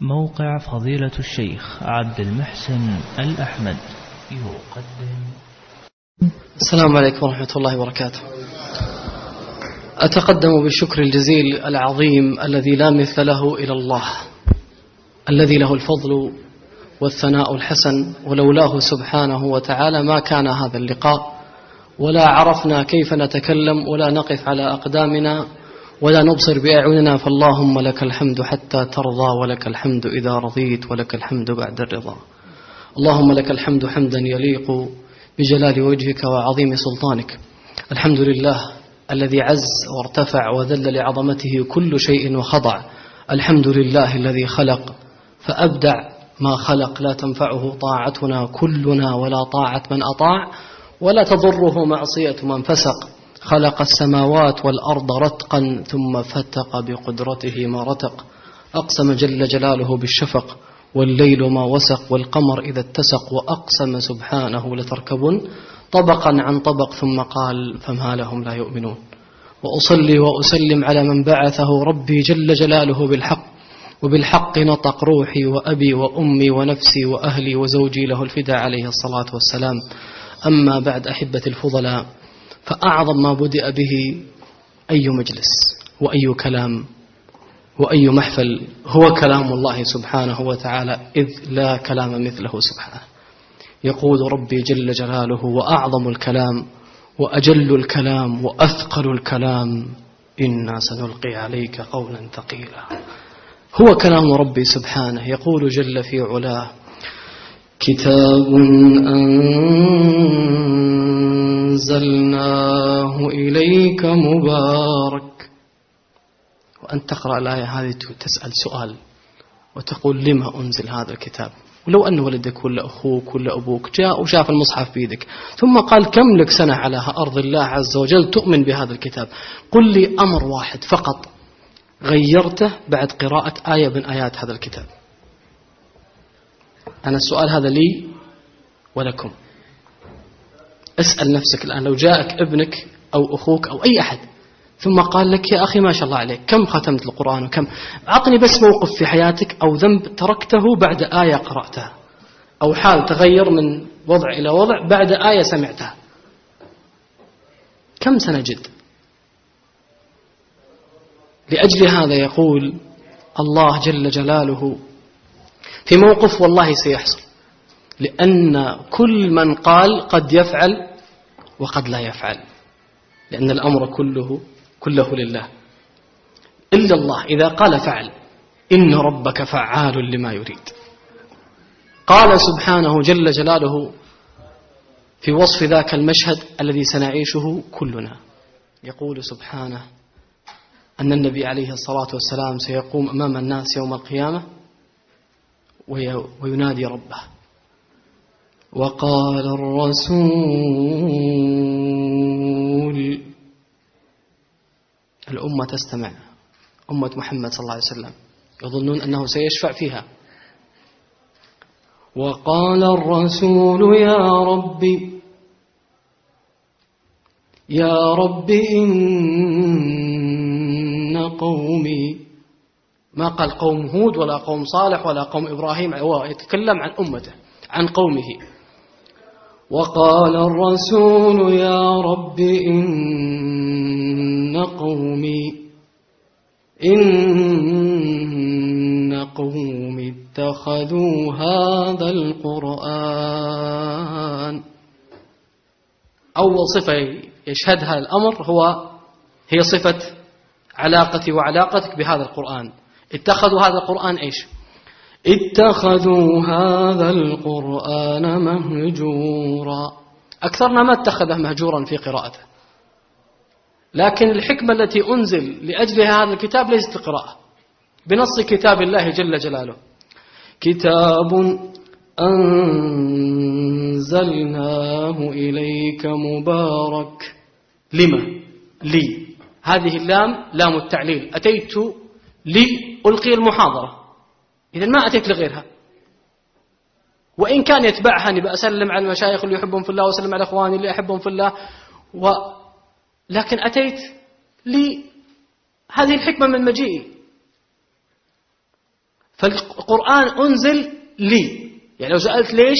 موقع فضيلة الشيخ عبد المحسن الأحمد. يقدم. السلام عليكم ورحمة الله وبركاته. أتقدم بالشكر الجزيل العظيم الذي لا مثل له إلى الله الذي له الفضل والثناء الحسن ولولاه سبحانه وتعالى ما كان هذا اللقاء ولا عرفنا كيف نتكلم ولا نقف على أقدامنا ولا نبصر بأعيننا فاللهم لك الحمد حتى ترضى ولك الحمد إذا رضيت ولك الحمد بعد الرضا. اللهم لك الحمد حمدا يليق بجلال وجهك وعظيم سلطانك. الحمد لله الذي عز وارتفع وذل لعظمته كل شيء وخضع. الحمد لله الذي خلق فأبدع ما خلق. لا تنفعه طاعتنا كلنا ولا طاعة من أطاع ولا تضره معصية من فسق. خلق السماوات والأرض رتقا ثم فتق بقدرته ما رتق. أقسم جل جلاله بالشفق والليل ما وسق والقمر إذا اتسق وأقسم سبحانه لتركبن طبقا عن طبق ثم قال فما لهم لا يؤمنون. وأصلي وأسلم على من بعثه ربي جل جلاله بالحق. وبالحق نطق روحي وأبي وأمي ونفسي وأهلي وزوجي له الفداء عليه الصلاة والسلام. أما بعد أحبة الفضلاء فأعظم ما بدأ به أي مجلس وأي كلام وأي محفل هو كلام الله سبحانه وتعالى إذ لا كلام مثله سبحانه. يقول ربي جل جلاله وأعظم الكلام وأجل الكلام وأثقل الكلام إنا سنلقي عليك قولا ثقيلا. هو كلام ربي سبحانه. يقول جل في علاه كتاب أنزلناه إليك مبارك. وأن تقرأ الآية هذه تسأل سؤال وتقول لما أنزل هذا الكتاب؟ ولو أن ولدك ولا أخوك ولا أبوك جاء وشاف المصحف بيدك ثم قال كم لك سنة على أرض الله عز وجل تؤمن بهذا الكتاب؟ قل لي أمر واحد فقط. غيرته بعد قراءة آية من آيات هذا الكتاب. أنا السؤال هذا لي ولكم. اسأل نفسك الآن لو جاءك ابنك أو أخوك أو أي أحد ثم قال لك يا أخي ما شاء الله عليك كم ختمت القرآن وكم؟ أعطني بس موقف في حياتك أو ذنب تركته بعد آية قرأتها أو حال تغير من وضع إلى وضع بعد آية سمعتها. كم سنجد لأجل هذا يقول الله جل جلاله في موقف والله سيحصل. لأن كل من قال قد يفعل وقد لا يفعل. لأن الأمر كله كله لله. إلا الله إذا قال فعل. إن ربك فعال لما يريد. قال سبحانه جل جلاله في وصف ذاك المشهد الذي سنعيشه كلنا. يقول سبحانه أن النبي عليه الصلاة والسلام سيقوم أمام الناس يوم القيامة وينادي ربه. وقال الرسول الأمة تستمع أمة محمد صلى الله عليه وسلم يظنون أنه سيشفع فيها. وقال الرسول يا ربي يا رب إن قومي ما قال قوم هود ولا قوم صالح ولا قوم إبراهيم هو يتكلم عن أمته عن قومه. وقال الرسول يا رب إن قومي إن قومي اتخذوا هذا القرآن. أول صفة يشهدها الأمر هو هي صفة علاقتي وعلاقتك بهذا القرآن. اتخذوا هذا القرآن إيش؟ اتخذوا هذا القرآن مهجورا. أكثرنا ما اتخذه مهجورا في قراءته. لكن الحكمة التي أنزل لأجلها هذا الكتاب ليست قراءة. بنص كتاب الله جل جلاله. كتاب أنزلناه إليك مبارك. لما؟ لي. هذه اللام لام التعليل. أتيت لألقي المحاضرة. إذا ما أتيت لغيرها. وإن كان يتبعها أني بأسلم على المشايخ اللي يحبهم في الله وأسلم على إخواني اللي أحبهم في الله. و... لكن أتيت لي هذه الحكمة من مجيئي فالقرآن أنزل لي. يعني لو سألت ليش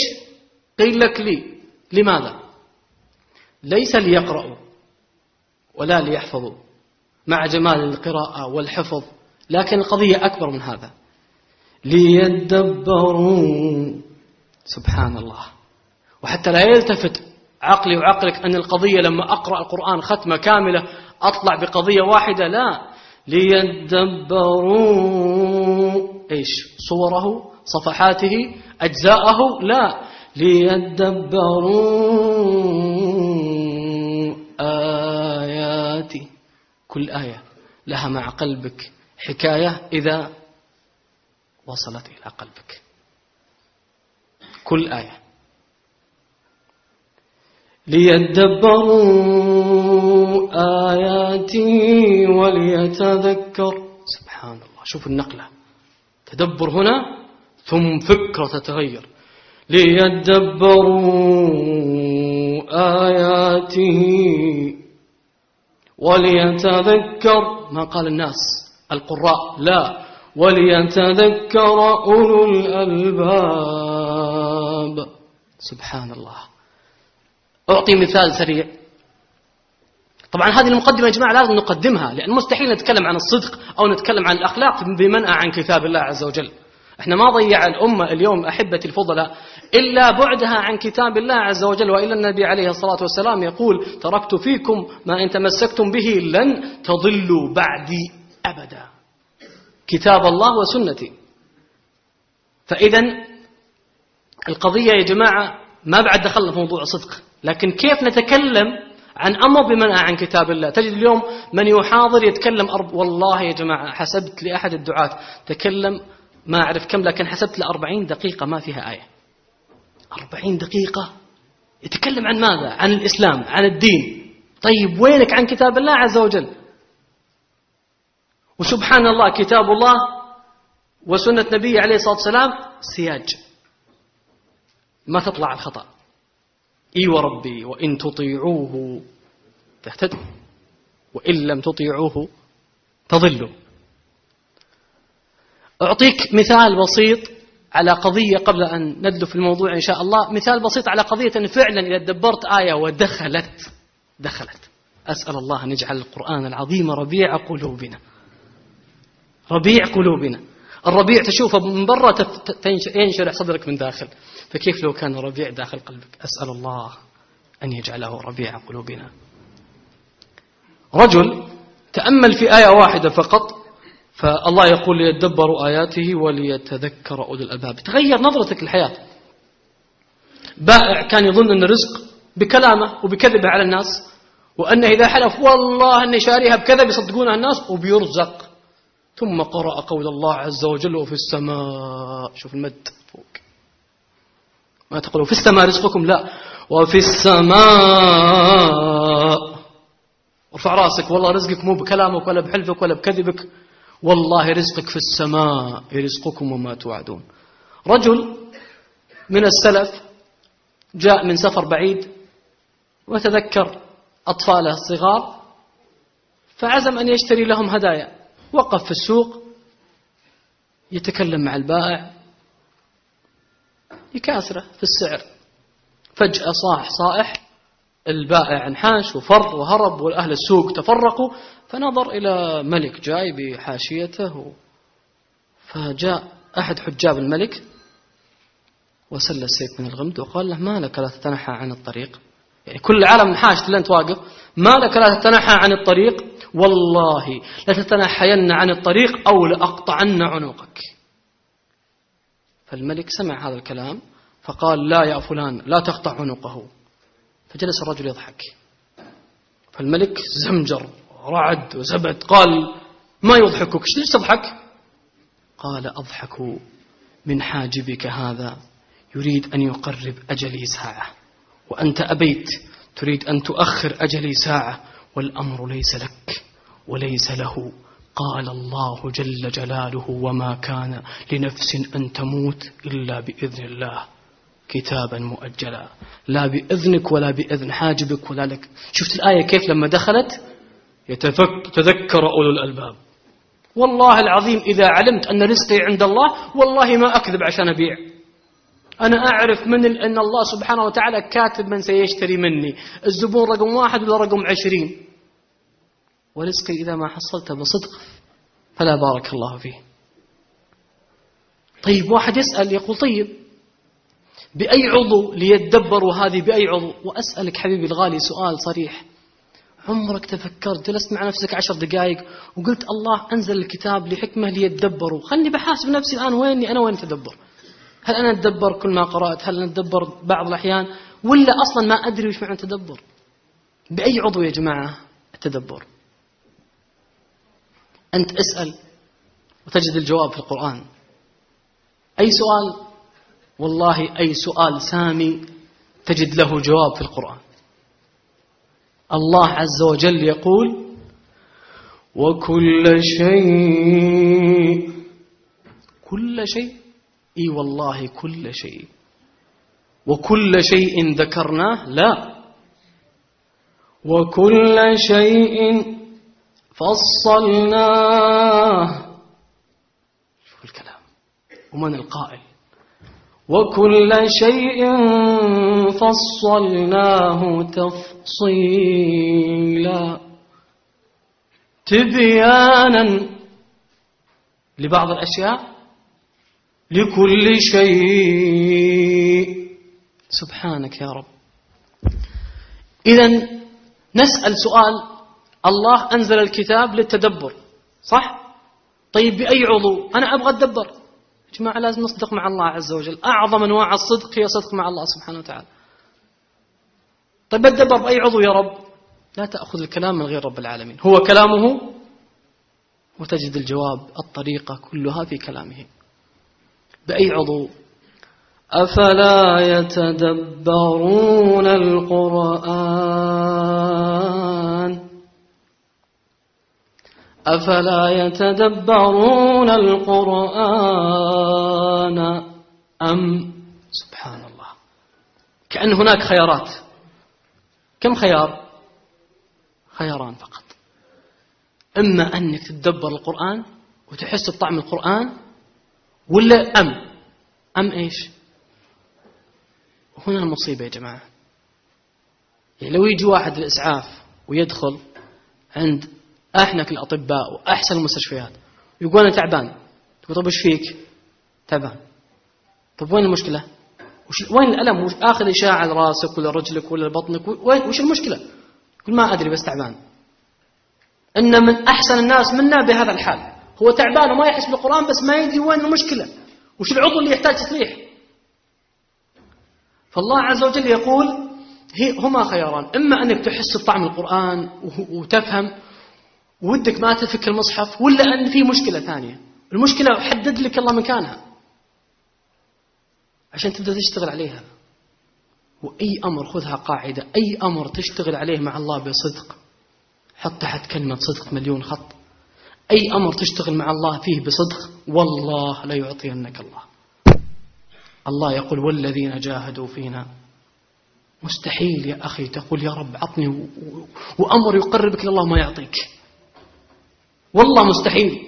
قيل لك لي. لماذا؟ ليس ليقرأوا ولا ليحفظوا مع جمال القراءة والحفظ. لكن القضية أكبر من هذا. ليدبروا. سبحان الله. وحتى لا يلتفت عقلي وعقلك أن القضية لما أقرأ القرآن ختمة كاملة أطلع بقضية واحدة لا. ليدبروا. إيش؟ صوره صفحاته أجزاءه لا. ليدبروا. آياته كل آية لها مع قلبك حكاية إذا وصلت إلى قلبك. كل آية. ليدبروا آياتي وليتذكر. سبحان الله شوف النقلة. تدبر هنا ثم فكرة تتغير. ليدبروا آياته وليتذكر. ما قال الناس القراء. لا. وليتذكر أولو الألباب. سبحان الله أعطي مثال سريع. طبعا هذه المقدمة يا جماعة لازم نقدمها لأن مستحيل نتكلم عن الصدق أو نتكلم عن الأخلاق بمنأى عن كتاب الله عز وجل. إحنا ما ضيع الأمة اليوم أحبتي الفضلاء إلا بعدها عن كتاب الله عز وجل وإلا النبي عليه الصلاة والسلام يقول تركت فيكم ما إن تمسكتم به لن تضلوا بعدي أبدا. كتاب الله وسنتي. فإذا القضية يا جماعة ما بعد دخلنا في موضوع صدق لكن كيف نتكلم عن أمر بمنع عن كتاب الله؟ تجد اليوم من يحاضر يتكلم أرب والله يا جماعة حسبت لأحد الدعاة. تكلم ما أعرف كم لكن حسبت لأربعين دقيقة ما فيها آية. أربعين دقيقة؟ يتكلم عن ماذا؟ عن الإسلام عن الدين. طيب وينك عن كتاب الله عز وجل؟ وسبحان الله كتاب الله وسنة نبي عليه الصلاة والسلام سياج. ما تطلع الخطأ. إي وربي وإن تطيعوه تهتدوا وإن لم تطيعوه تضلوا. أعطيك مثال بسيط على قضية قبل أن ندلو في الموضوع إن شاء الله. مثال بسيط على قضية أن فعلا إذا دبرت آية ودخلت دخلت. أسأل الله أن يجعل القرآن العظيم ربيع قلوبنا. ربيع قلوبنا. الربيع تشوفه من برا ينشرح صدرك من داخل. فكيف لو كان ربيع داخل قلبك؟ أسأل الله أن يجعله ربيع قلوبنا. رجل تأمل في آية واحدة فقط فالله يقول ليدبروا آياته وليتذكر أولي الألباب. تغير نظرتك للحياة. بائع كان يظن أن الرزق بكلامه وبكذبه على الناس وأنه إذا حلف والله أني شاريها بكذا بيصدقونها الناس وبيرزق. ثم قرأ قول الله عز وجل وفي السماء. شوف المد فوق. ما تقولوا في السماء رزقكم؟ لا. وفي السماء. ارفع راسك. والله رزقك مو بكلامك ولا بحلفك ولا بكذبك. والله رزقك في السماء. رزقكم وما توعدون. رجل من السلف جاء من سفر بعيد وتذكر أطفاله الصغار فعزم أن يشتري لهم هدايا. وقف في السوق يتكلم مع البائع يكاسره في السعر. فجأة صاح صائح البائع انحاش وفر وهرب وأهل السوق تفرقوا فنظر إلى ملك جاي بحاشيته فجاء أحد حجاب الملك وسل السيف من الغمد وقال له ما لك لا تتنحى عن الطريق؟ يعني كل العالم انحاش لين واقف ما لك لا تتنحى عن الطريق؟ والله لتتنحين عن الطريق أو لأقطعن عنقك. فالملك سمع هذا الكلام فقال لا يا فلان لا تقطع عنقه. فجلس الرجل يضحك. فالملك زمجر رعد وزبد قال ما يضحكك؟ ليش تضحك؟ قال أضحك من حاجبك هذا يريد أن يقرب أجلي ساعة وأنت أبيت تريد أن تؤخر أجلي ساعة والأمر ليس لك وليس له. قال الله جل جلاله وما كان لنفس أن تموت إلا بإذن الله. كتابا مؤجلا. لا بإذنك ولا بإذن حاجبك ولا لك. شفت الآية كيف لما دخلت؟ يتذكر أولو الألباب. والله العظيم إذا علمت أن رزقي عند الله والله ما أكذب عشان أبيع. أنا أعرف من أن الله سبحانه وتعالى كاتب من سيشتري مني. الزبون رقم واحد ولا رقم عشرين؟ ورزقي إذا ما حصلته بصدق. فلا بارك الله فيه. طيب واحد يسأل يقول طيب بأي عضو ليتدبروا هذه؟ بأي عضو؟ وأسألك حبيبي الغالي سؤال صريح. عمرك تفكرت جلست مع نفسك عشر دقائق وقلت الله أنزل الكتاب لحكمة ليتدبروا. خلني بحاسب نفسي الآن ويني أنا وين أتدبر هل أنا أتدبر كل ما قرأت؟ هل أنا أتدبر بعض الأحيان؟ ولا أصلا ما أدري وش معنى تدبر بأي عضو يا جماعة التدبر؟ أنت اسأل وتجد الجواب في القرآن. أي سؤال؟ والله أي سؤال سامي تجد له جواب في القرآن. الله عز وجل يقول وكل شيء كل شيء إي والله كل شيء. وكل شيء ذكرناه لا. وكل شيء فصلناه. شوف الكلام. ومن القائل. وكل شيء فصلناه تفصيلا. تبيانا لبعض الأشياء. لكل شيء. سبحانك يا رب. إذا نسأل سؤال. الله أنزل الكتاب للتدبر صح؟ طيب بأي عضو؟ أنا أبغى أتدبر. يا جماعة لازم نصدق مع الله عز وجل. أعظم أنواع الصدق هي صدق مع الله سبحانه وتعالى. طيب أتدبر بأي عضو يا رب؟ لا تأخذ الكلام من غير رب العالمين. هو كلامه وتجد الجواب الطريقة كلها في كلامه. بأي عضو؟ أفلا يتدبرون القرآن؟ أفلا يتدبرون القرآن أم؟ سبحان الله كأن هناك خيارات. كم خيار؟ خياران فقط. إما أنك تتدبر القرآن وتحس بطعم القرآن ولا أم؟ أم إيش؟ هنا المصيبة يا جماعة. يعني لو يجي واحد الإسعاف ويدخل عند أحنك الأطباء وأحسن المستشفيات ويقول أنا تعبان. تقول طيب إيش فيك؟ تعبان. طيب وين المشكلة؟ وش وين الألم؟ وش آخذ إشاعة راسك ولا رجلك ولا بطنك؟ وين وش المشكلة؟ يقول ما أدري بس تعبان. إن من أحسن الناس منا بهذا الحال. هو تعبان وما يحس بالقرآن بس ما يدري وين المشكلة. وش العضو اللي يحتاج تصليح فالله عز وجل يقول هما خياران. إما أنك تحس بطعم القرآن وتفهم ودك ما تفك المصحف ولا أن في مشكلة ثانية. المشكلة حدد لك الله مكانها. عشان تبدأ تشتغل عليها. وأي أمر خذها قاعدة. أي أمر تشتغل عليه مع الله بصدق. حط تحت كلمة صدق مليون خط. أي أمر تشتغل مع الله فيه بصدق والله لا يعطينك الله. الله يقول والذين جاهدوا فينا. مستحيل يا أخي تقول يا رب عطني وأمر يقربك لله ما يعطيك. والله مستحيل.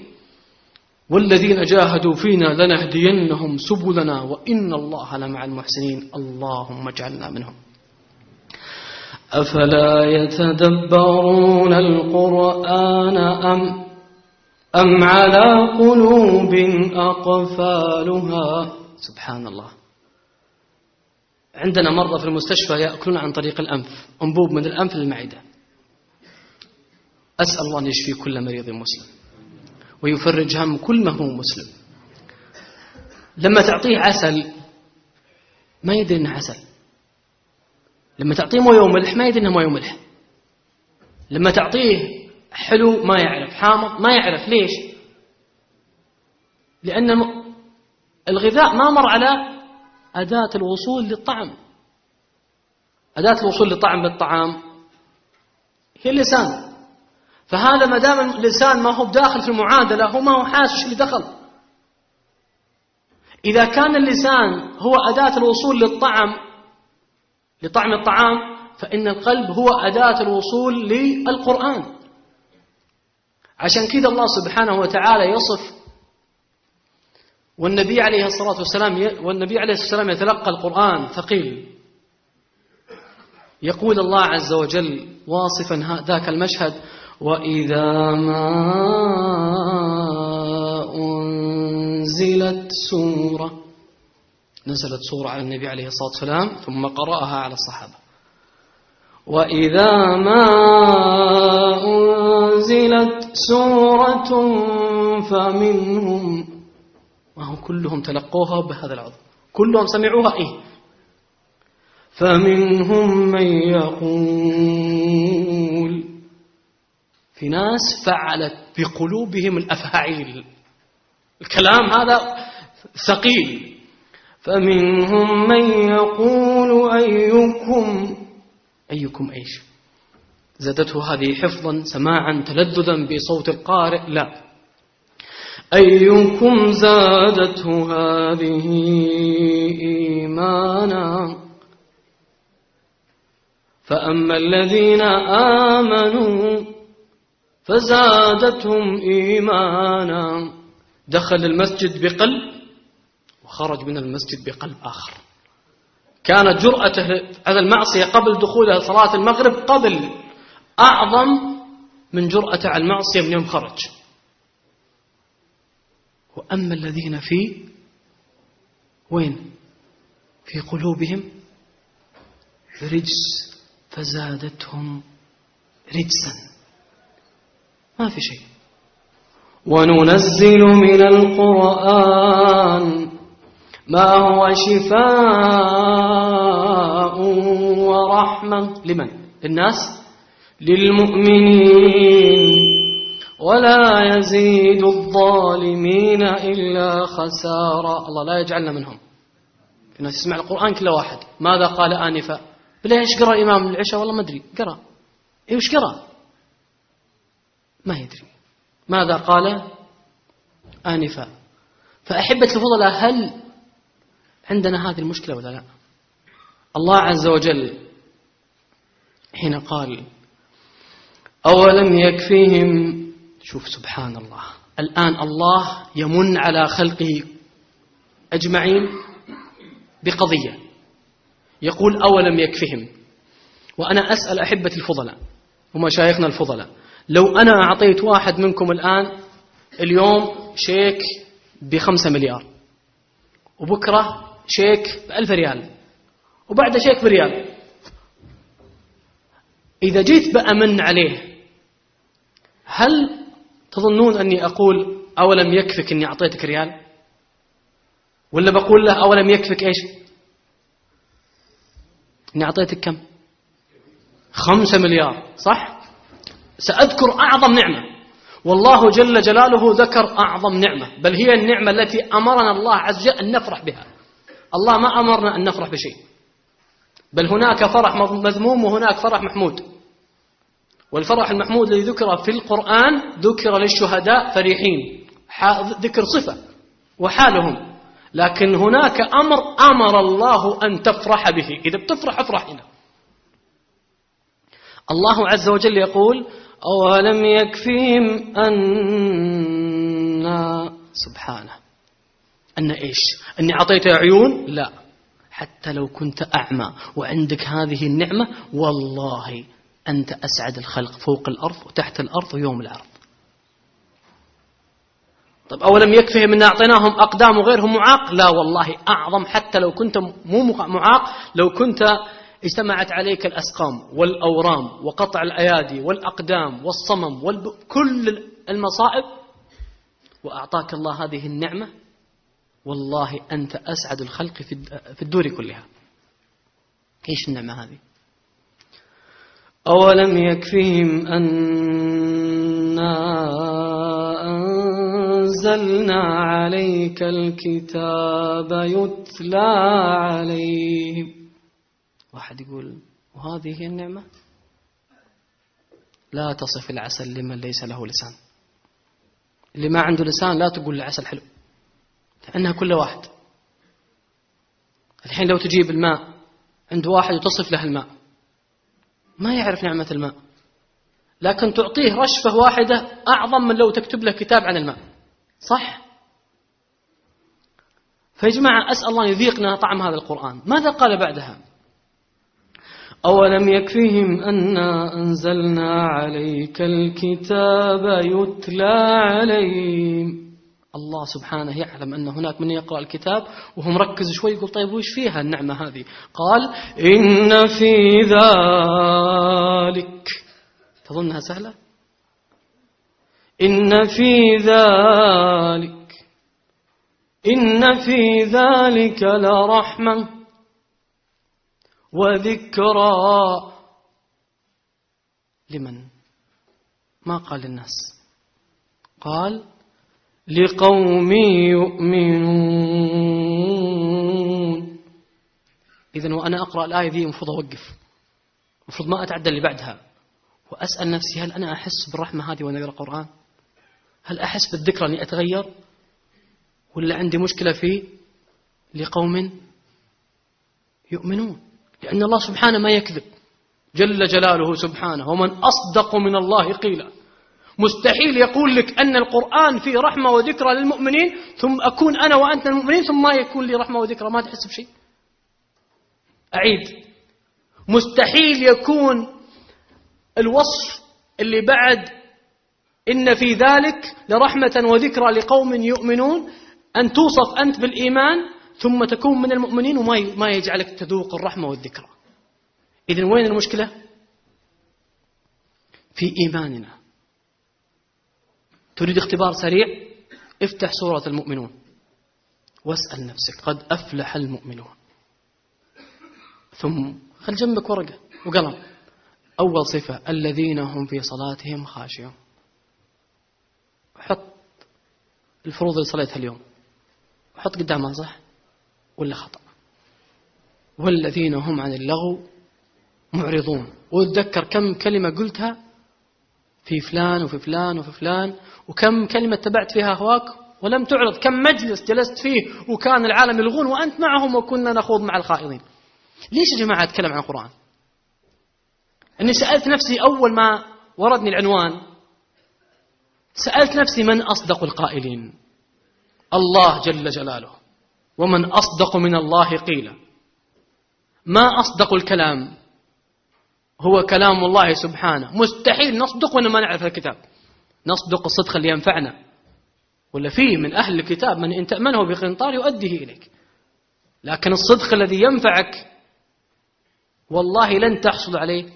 والذين جاهدوا فينا لنهدينهم سبلنا وإن الله لمع المحسنين. اللهم اجعلنا منهم. أفلا يتدبرون القرآن أم أم على قلوب أقفالها؟ سبحان الله. عندنا مرضى في المستشفى يأكلون عن طريق الأنف أنبوب من الأنف للمعدة. أسأل الله أن يشفي كل مريض مسلم ويفرج هم كل مهموم مسلم. لما تعطيه عسل ما يدري إنه عسل. لما تعطيه مويه وملح ما يدري إنه مويه وملح لما تعطيه حلو ما يعرف حامض ما يعرف. ليش؟ لأن الغذاء ما مر على أداة الوصول للطعم. أداة الوصول للطعم بالطعام هي اللسان. فهذا ما دام اللسان ما هو بداخل في المعادلة هو ما هو حاسس اللي دخل إذا كان اللسان هو أداة الوصول للطعم لطعم الطعام فإن القلب هو أداة الوصول للقرآن. عشان كذا الله سبحانه وتعالى يصف والنبي عليه الصلاة والسلام والنبي عليه الصلاة والسلام يتلقى القرآن ثقيل. يقول الله عز وجل واصفا ذاك المشهد وإذا ما أنزلت سورة نزلت سورة على النبي عليه الصلاة والسلام ثم قرأها على الصحابة. وإذا ما أنزلت سورة فمنهم وهم كلهم تلقوها بهذا العظم. كلهم سمعوها إيه؟ فمنهم من يقول في ناس فعلت بقلوبهم الأفاعيل. الكلام هذا ثقيل. فمنهم من يقول أيكم؟ أيكم إيش؟ زادته هذه حفظا سماعا تلذذا بصوت القارئ؟ لا. أيكم زادته هذه إيمانا؟ فأما الذين آمنوا فزادتهم إيمانا. دخل المسجد بقلب وخرج من المسجد بقلب آخر. كانت جرأته على المعصية قبل دخوله صلاة المغرب قبل أعظم من جرأته على المعصية من يوم خرج. وأما الذين في وين؟ في قلوبهم رجس فزادتهم رجسا. ما في شيء. وننزل من القرآن ما هو شفاء ورحمة. لمن؟ للناس؟ للمؤمنين. ولا يزيد الظالمين إلا خسارة. الله لا يجعلنا منهم. في ناس يسمع القرآن كل واحد. ماذا قال آنفا؟ بلا إيش قرأ إمام العشاء؟ والله ما أدري. قرأ. إيش قرأ؟ ما يدري. ماذا قال آنفا؟ فأحبة الفضلاء هل عندنا هذه المشكلة ولا لا؟ الله عز وجل حين قال أولم يكفيهم؟ شوف سبحان الله الآن الله يمن على خلقه أجمعين بقضية. يقول أولم يكفهم وأنا أسأل أحبة الفضلاء ومشايخنا الفضلاء لو أنا أعطيت واحد منكم الآن اليوم شيك بخمسة مليار وبكرة شيك بألف ريال وبعد شيك بريال إذا جيت بأمن عليه هل تظنون أني أقول أولم يكفك أني أعطيتك ريال؟ ولا بقول له أولم يكفك إيش؟ أني أعطيتك كم؟ خمسة مليار صح؟ سأذكر أعظم نعمة. والله جل جلاله ذكر أعظم نعمة بل هي النعمة التي أمرنا الله عز وجل أن نفرح بها. الله ما أمرنا أن نفرح بشيء. بل هناك فرح مذموم وهناك فرح محمود. والفرح المحمود الذي ذكر في القرآن ذكر للشهداء فرحين. ذكر صفة وحالهم. لكن هناك أمر أمر الله أن تفرح به. إذا بتفرح افرح هنا. الله عز وجل يقول أولم يكفيهم أن سبحانه. أن إيش؟ أني أعطيت عيون؟ لا. حتى لو كنت أعمى وعندك هذه النعمة والله أنت أسعد الخلق فوق الأرض وتحت الأرض ويوم العرض. طيب أولم يكفهم أن أعطيناهم أقدام وغيرهم معاق؟ لا والله أعظم حتى لو كنت مو معاق لو كنت اجتمعت عليك الأسقام والأورام وقطع الأيادي والأقدام والصمم والب... كل المصائب. وأعطاك الله هذه النعمة. والله أنت أسعد الخلق في الدور كلها. إيش النعمة هذه؟ أولم يكفهم أنا أنزلنا عليك الكتاب يتلى عليهم. واحد يقول وهذه هي النعمة؟ لا تصف العسل لمن ليس له لسان. اللي ما عنده لسان لا تقول العسل حلو لأنها كل واحد. الحين لو تجيب الماء عند واحد وتصف له الماء. ما يعرف نعمة الماء. لكن تعطيه رشفة واحدة أعظم من لو تكتب له كتاب عن الماء. صح؟ فيا جماعة أسأل الله يذيقنا طعم هذا القرآن. ماذا قال بعدها؟ أولم يكفهم أنا أنزلنا عليك الكتاب يتلى عليهم. الله سبحانه يعلم أن هناك من يقرأ الكتاب وهو مركز شوي يقول طيب وش فيها النعمة هذه؟ قال إن في ذلك. تظنها سهلة؟ إن في ذلك. إن في ذلك لرحمة وذكرى. لمن؟ ما قال للناس قال لقوم يؤمنون. إذا وأنا أقرأ الآية ذي المفروض أوقف. المفروض ما أتعدى اللي بعدها. وأسأل نفسي هل أنا أحس بالرحمة هذه وأنا أقرأ القرآن؟ هل أحس بالذكرى أني أتغير؟ ولا عندي مشكلة في لقوم يؤمنون؟ لأن الله سبحانه ما يكذب. جل جلاله سبحانه ومن أصدق من الله قيلا. مستحيل يقول لك أن القرآن فيه رحمة وذكرى للمؤمنين ثم أكون أنا وأنت المؤمنين ثم ما يكون لي رحمة وذكرى ما تحس بشيء. أعيد. مستحيل يكون الوصف اللي بعد إن في ذلك لرحمة وذكرى لقوم يؤمنون أن توصف أنت بالإيمان ثم تكون من المؤمنين وما ما يجعلك تذوق الرحمة والذكرى. إذن وين المشكلة؟ في إيماننا. تريد اختبار سريع؟ افتح سورة المؤمنون. واسأل نفسك قد أفلح المؤمنون. ثم خل جنبك ورقة وقلم. أول صفة الذين هم في صلاتهم خاشعون. حط الفروض اللي صليتها اليوم. حط قدامها صح؟ ولا خطأ؟ والذين هم عن اللغو معرضون. وتذكر كم كلمة قلتها؟ في فلان وفي فلان وفي فلان وكم كلمة تبعت فيها هواك ولم تعرض. كم مجلس جلست فيه وكان العالم يلغون وأنت معهم وكنا نخوض مع الخائضين. ليش يا جماعة أتكلم عن القرآن؟ أني سألت نفسي أول ما وردني العنوان سألت نفسي من أصدق القائلين؟ الله جل جلاله. ومن أصدق من الله قيلا. ما أصدق الكلام؟ هو كلام الله سبحانه. مستحيل نصدق وإن ما نعرف الكتاب. نصدق الصدق اللي ينفعنا. ولا فيه من أهل الكتاب من إن تأمنه بقنطار يؤديه إليك. لكن الصدق الذي ينفعك والله لن تحصل عليه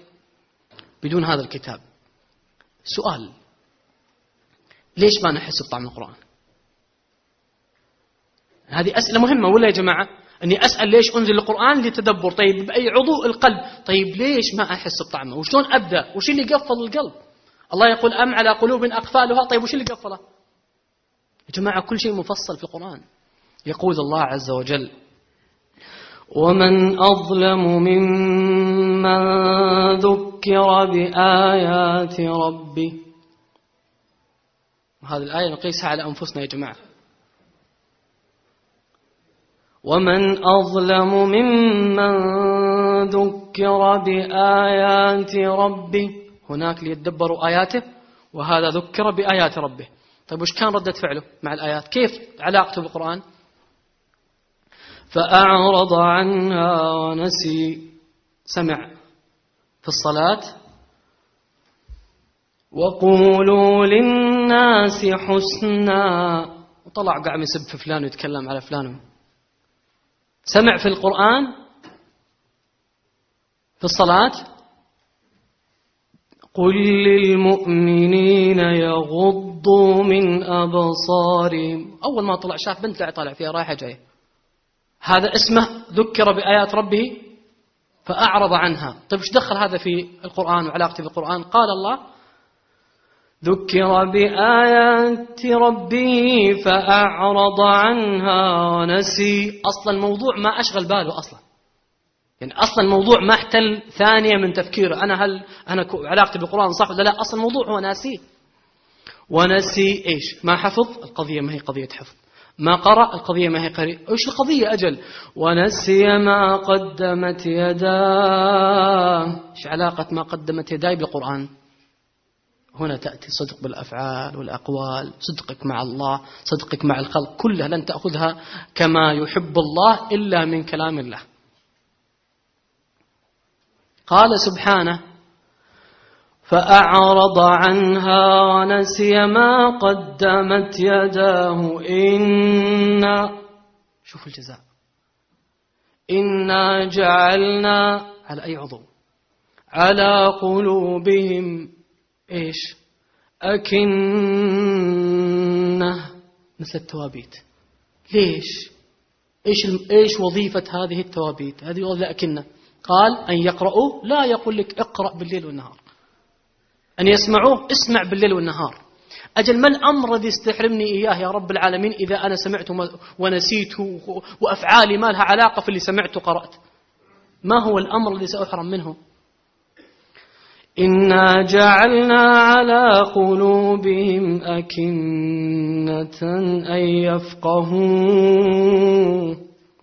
بدون هذا الكتاب. سؤال. ليش ما نحس بطعم القرآن؟ هذه أسئلة مهمة ولا يا جماعة؟ أني أسأل ليش أنزل القرآن لتدبر؟ طيب بأي عضو؟ القلب. طيب ليش ما أحس بطعمه؟ وشلون أبدأ؟ وش اللي قفل القلب؟ الله يقول أم على قلوب أقفالها؟ طيب وش اللي قفله؟ يا جماعة كل شيء مفصل في القرآن. يقول الله عز وجل ومن أظلم ممن ذكر بآيات ربه. هذه الآية نقيسها على أنفسنا يا جماعة. ومن أظلم ممن ذكر بآيات ربه. هناك ليتدبروا آياته وهذا ذكر بآيات ربه. طيب وش كان ردة فعله مع الآيات؟ كيف علاقته بالقرآن؟ فأعرض عنها ونسي. سمع. في الصلاة؟ وقولوا للناس حسنا. وطلع قاعد يسب في فلان ويتكلم على فلان. سمع في القرآن؟ في الصلاة؟ قل للمؤمنين يغضوا من أبصارهم. أول ما طلع شاف بنت طالع فيها رايحة جاية. هذا اسمه ذكر بآيات ربه فأعرض عنها. طيب إيش دخل هذا في القرآن وعلاقته بالقرآن؟ قال الله ذكر بآيات ربه فأعرض عنها ونسي. أصلا الموضوع ما أشغل باله أصلا. يعني أصلا الموضوع ما احتل ثانية من تفكيره. أنا هل أنا علاقتي بالقرآن صح ولا لا؟ أصلا الموضوع هو ناسيه ونسي إيش؟ ما حفظ؟ القضية ما هي قضية حفظ. ما قرأ؟ القضية ما هي قرية إيش القضية أجل؟ ونسي ما قدمت يداه. إيش علاقة ما قدمت يداي بالقرآن؟ هنا تأتي صدق بالأفعال والأقوال صدقك مع الله صدقك مع الخلق كلها لن تأخذها كما يحب الله إلا من كلام الله. قال سبحانه فأعرض عنها ونسي ما قدمت يداه. إنا شوف الجزاء. إنا جعلنا على أي عضو؟ على قلوبهم. إيش؟ أكنة. مثل التوابيت. ليش؟ إيش إيش وظيفة هذه التوابيت؟ هذه وظيفة أكنة. قال أن يقرأوا. لا يقول لك اقرأ بالليل والنهار. أن يسمعوه اسمع بالليل والنهار. أجل ما الأمر الذي يستحرمني إياه يا رب العالمين إذا أنا سمعت ونسيت وأفعالي ما لها علاقة في اللي سمعت وقرأت؟ ما هو الأمر الذي سأحرم منه؟ إنا جعلنا على قلوبهم أكنة أن يفقهوا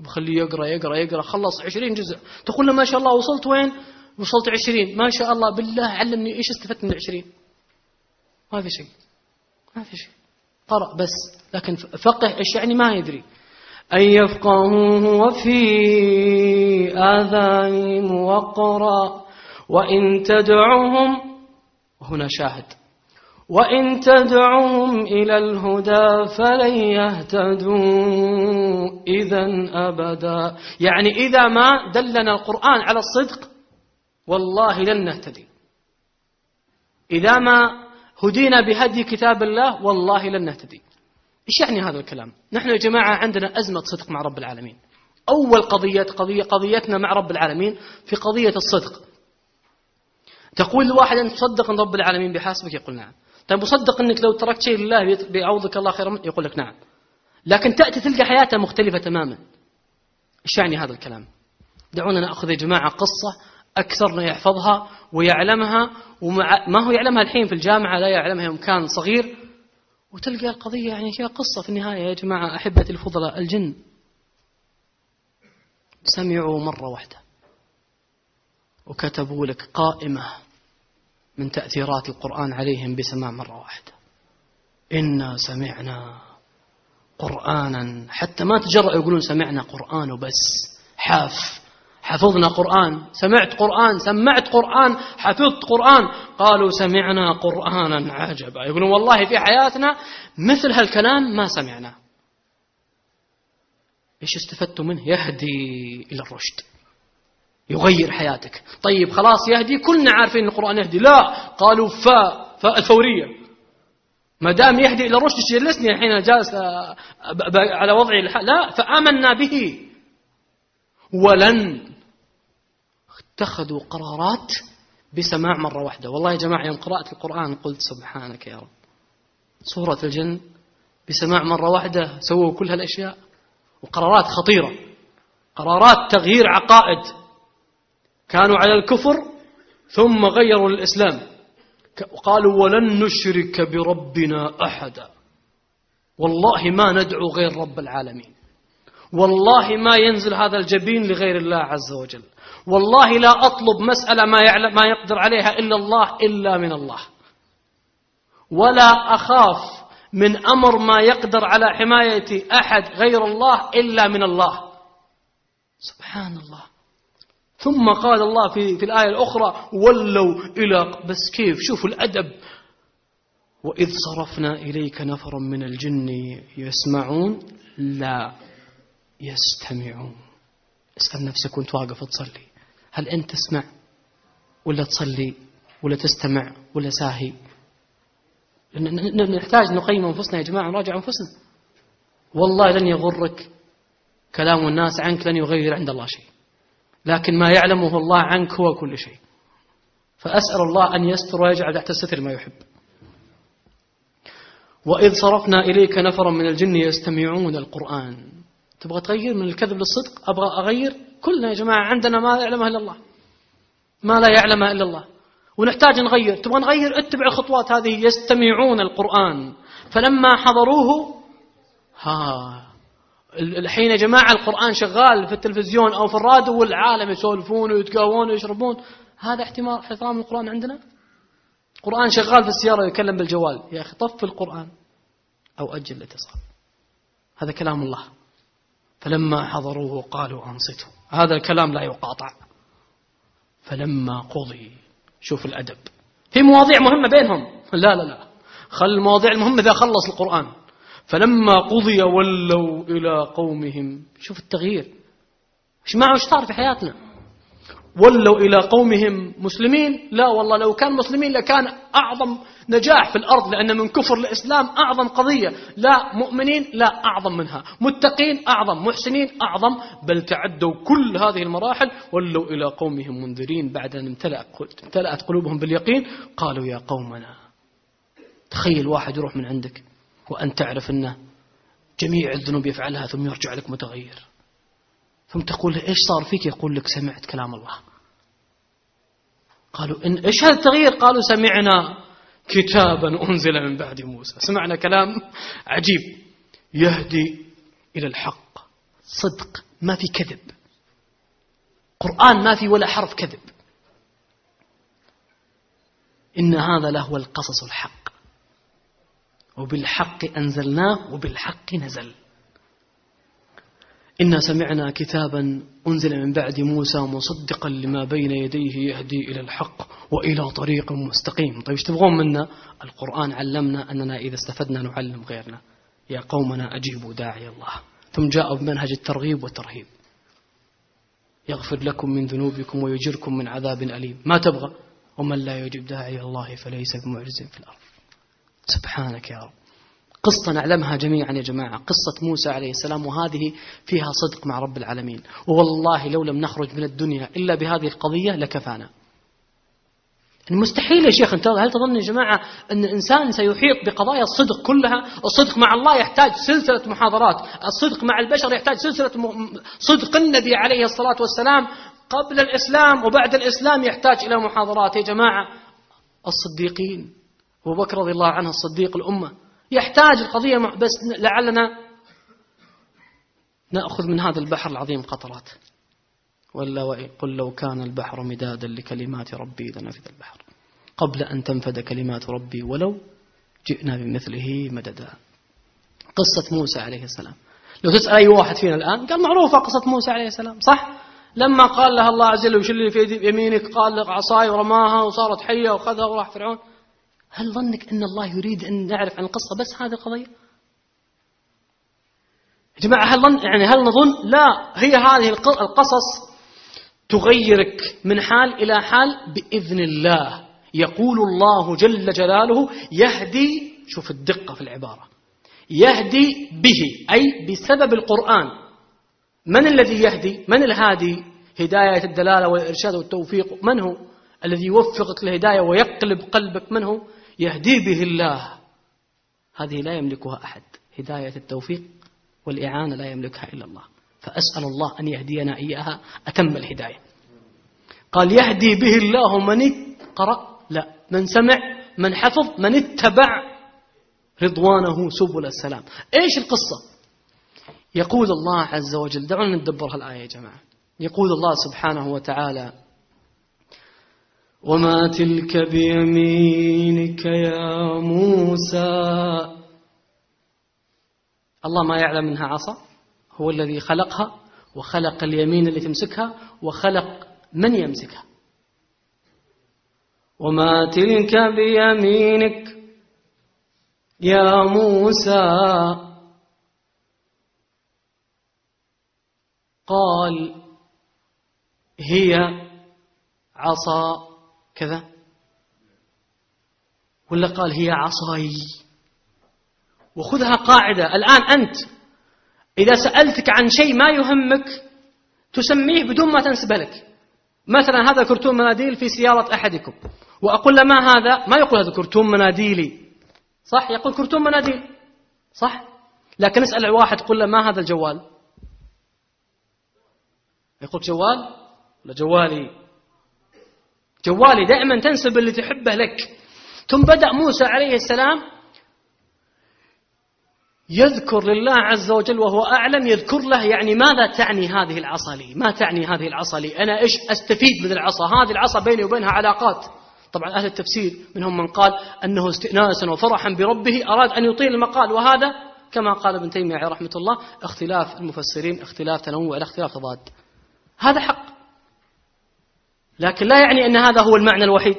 بخليه يقرأ يقرأ يقرأ. خلص عشرين جزء. تقول له ما شاء الله وصلت وين؟ وصلت عشرين. ما شاء الله بالله علمني إيش استفدت من العشرين. ما في شيء. ما في شيء. قرأ بس. لكن فقه إيش يعني؟ ما يدري. أن يفقهوه وفي آذانهم وقرا. وإن تدعوهم وهنا شاهد. وإن تدعوهم إلى الهدى فلن يهتدوا إذا أبدا. يعني إذا ما دلنا القرآن على الصدق والله لن نهتدي. إذا ما هدينا بهدي كتاب الله والله لن نهتدي. إيش يعني هذا الكلام؟ نحن يا جماعة عندنا أزمة صدق مع رب العالمين. أول قضية قضية قضيتنا مع رب العالمين في قضية الصدق. تقول لواحد أنت تصدق أن رب العالمين بحاسبك؟ يقول نعم. طيب وصدق أنك لو تركت شيء لله بيعوضك الله خيرا يقول لك نعم. لكن تأتي تلقى حياته مختلفة تماما. إيش يعني هذا الكلام؟ دعونا نأخذ يا جماعة قصة أكثرنا يحفظها ويعلمها ومع ما هو يعلمها الحين في الجامعة لا يعلمها يوم كان صغير. وتلقى القضية يعني فيها قصة في النهاية يا جماعة أحبتي الفضلاء الجن. سمعوا مرة واحدة. وكتبوا لك قائمة من تأثيرات القرآن عليهم بسماع مرة واحدة. إنا سمعنا قرآنا. حتى ما تجرأوا يقولون سمعنا قرآن وبس. حاف. حفظنا قرآن. سمعت قرآن. سمعت قرآن. حفظت قرآن. قالوا سمعنا قرآنا عجبا. يقولون والله في حياتنا مثل هالكلام ما سمعنا. إيش استفدتوا منه؟ يهدي إلى الرشد. يغير حياتك. طيب خلاص يهدي كلنا عارفين القرآن يهدي. لا قالوا فاء فاء الفورية. ما دام يهدي إلى الرشد جلسني الحين جالس آه، على وضعي لا فآمنا به. ولن اتخذوا قرارات بسماع مرة واحدة. والله يا جماعة يوم قرأت القرآن قلت سبحانك يا رب. سورة الجن بسماع مرة واحدة سووا كل هالأشياء. وقرارات خطيرة. قرارات تغيير عقائد. كانوا على الكفر ثم غيروا الإسلام. وقالوا ولن نشرك بربنا أحدا. والله ما ندعو غير رب العالمين. والله ما ينزل هذا الجبين لغير الله عز وجل. والله لا أطلب مسألة ما, يعلم ما يقدر عليها إلا الله إلا من الله. ولا أخاف من أمر ما يقدر على حماية أحد غير الله إلا من الله. سبحان الله. ثم قال الله في, في الآية الأخرى ولوا إلى بس كيف؟ شوفوا الأدب. وإذ صرفنا إليك نفرا من الجن يسمعون لا يستمعون. اسأل نفسك وانت واقف تصلي. هل أنت تسمع ولا تصلي ولا تستمع ولا ساهي؟ نحتاج نقيم أنفسنا يا جماعة نراجع أنفسنا. والله لن يغرك كلام الناس عنك لن يغير عند الله شيء. لكن ما يعلمه الله عنك هو كل شيء. فأسأل الله أن يستر ويجعل تحت الستر ما يحب. وإذ صرفنا إليك نفرا من الجن يستمعون القرآن. تبغى تغير من الكذب للصدق؟ أبغى أغير؟ كلنا يا جماعة عندنا ما يعلمه إلا الله. ما لا يعلمه إلا الله. ونحتاج نغير. تبغى نغير؟ اتبع الخطوات هذه. يستمعون القرآن. فلما حضروه ها الحين يا جماعة القرآن شغال في التلفزيون أو في الراديو والعالم يسولفون ويتقاوون ويشربون. هذا احتمال احترام القرآن عندنا؟ القرآن شغال في السيارة يتكلم بالجوال. يا أخي طف القرآن أو أجل الاتصال. هذا كلام الله. فلما حضروه قالوا أنصتوا. هذا الكلام لا يقاطع. فلما قضي شوف الأدب. في مواضيع مهمة بينهم. لا لا لا. خل المواضيع المهمة إذا خلص القرآن. فلما قضي ولوا إلى قومهم. شوف التغيير. إيش معه؟ إيش صار في حياتنا؟ ولوا إلى قومهم مسلمين؟ لا والله لو كان مسلمين لكان أعظم نجاح في الأرض لأن من كفر الإسلام أعظم قضية. لا مؤمنين لا أعظم منها. متقين أعظم محسنين أعظم. بل تعدوا كل هذه المراحل ولوا إلى قومهم منذرين بعد أن امتلأت قلوبهم باليقين. قالوا يا قومنا تخيل واحد يروح من عندك. وأن تعرف أنه جميع الذنوب يفعلها ثم يرجع لك متغير. ثم تقول إيش صار فيك؟ يقول لك سمعت كلام الله. قالوا إن إيش هذا التغيير؟ قالوا سمعنا كتابا أنزل من بعد موسى. سمعنا كلام عجيب. يهدي إلى الحق. صدق. ما في كذب. قرآن ما في ولا حرف كذب. إن هذا لهو القصص الحق. وبالحق أنزلناه وبالحق نزل. إنا سمعنا كتابا أنزل من بعد موسى مصدقا لما بين يديه يهدي إلى الحق وإلى طريق مستقيم. طيب إيش تبغون منا؟ القرآن علمنا أننا إذا استفدنا نعلم غيرنا. يا قومنا أجيبوا داعي الله. ثم جاء بمنهج الترغيب والترهيب. يغفر لكم من ذنوبكم ويجركم من عذاب أليم. ما تبغى؟ ومن لا يجب داعي الله فليس بمعجز في الأرض. سبحانك يا رب. قصة نعلمها جميعا يا جماعة. قصة موسى عليه السلام وهذه فيها صدق مع رب العالمين. والله لو لم نخرج من الدنيا إلا بهذه القضية لكفانا. مستحيل يا شيخ أنت هل تظن يا جماعة أن الإنسان سيحيط بقضايا الصدق كلها؟ الصدق مع الله يحتاج سلسلة محاضرات. الصدق مع البشر يحتاج سلسلة صدق النبي عليه الصلاة والسلام قبل الإسلام وبعد الإسلام يحتاج إلى محاضرات يا جماعة. الصديقين أبو بكر رضي الله عنه الصديق الأمة. يحتاج القضية بس لعلنا نأخذ من هذا البحر العظيم قطرات. ولا قل لو كان البحر مدادا لكلمات ربي لنفذ البحر. قبل أن تنفد كلمات ربي ولو جئنا بمثله مددا. قصة موسى عليه السلام. لو تسأل أي واحد فينا الآن قال معروفة قصة موسى عليه السلام صح؟ لما قال لها الله عز وجل وشل لي في يمينك. قال لك عصاي ورماها وصارت حية وخذها وراح فرعون. هل ظنك أن الله يريد أن نعرف عن القصة بس هذه القضية يا جماعة هل, ظن يعني هل نظن؟ لا هي هذه القصص تغيرك من حال إلى حال بإذن الله. يقول الله جل جلاله يهدي شوف الدقة في العبارة يهدي به أي بسبب القرآن. من الذي يهدي؟ من الهادي؟ هداية الدلالة والإرشاد والتوفيق. من هو؟ الذي يوفقك للهداية ويقلب قلبك. من هو؟ يهدي به الله. هذه لا يملكها أحد. هداية التوفيق والإعانة لا يملكها إلا الله. فأسأل الله أن يهدينا إياها. أتم الهداية. قال يهدي به الله من قرأ لا. من سمع من حفظ من اتبع رضوانه سبل السلام. إيش القصة؟ يقول الله عز وجل دعونا ندبر هالآية يا جماعة. يقول الله سبحانه وتعالى وما تلك بيمينك يا موسى. الله ما يعلم منها عصا. هو الذي خلقها وخلق اليمين اللي تمسكها وخلق من يمسكها. وما تلك بيمينك يا موسى. قال هي عصا. كذا؟ ولا قال هي عصاي وخذها قاعدة. الآن أنت إذا سألتك عن شيء ما يهمك تسميه بدون ما تنسبه لك. مثلا هذا كرتون مناديل في سيارة أحدكم. وأقول له ما هذا؟ ما يقول هذا كرتون مناديلي. صح؟ يقول كرتون مناديل. صح؟ لكن اسأل واحد قل له ما هذا الجوال؟ يقول جوال؟ ولا جوالي. جوالي دائما تنسب اللي تحبه لك. ثم بدأ موسى عليه السلام يذكر لله عز وجل وهو أعلم يذكر له يعني ماذا تعني هذه العصا لي؟ ما تعني هذه العصا لي؟ أنا إيش أستفيد من العصا؟ هذه العصا بيني وبينها علاقات. طبعا أهل التفسير منهم من قال أنه استئناسا وفرحا بربه أراد أن يطيل المقال. وهذا كما قال ابن تيمية عليه رحمة الله اختلاف المفسرين اختلاف تنوع لا اختلاف تضاد هذا حق. لكن لا يعني أن هذا هو المعنى الوحيد.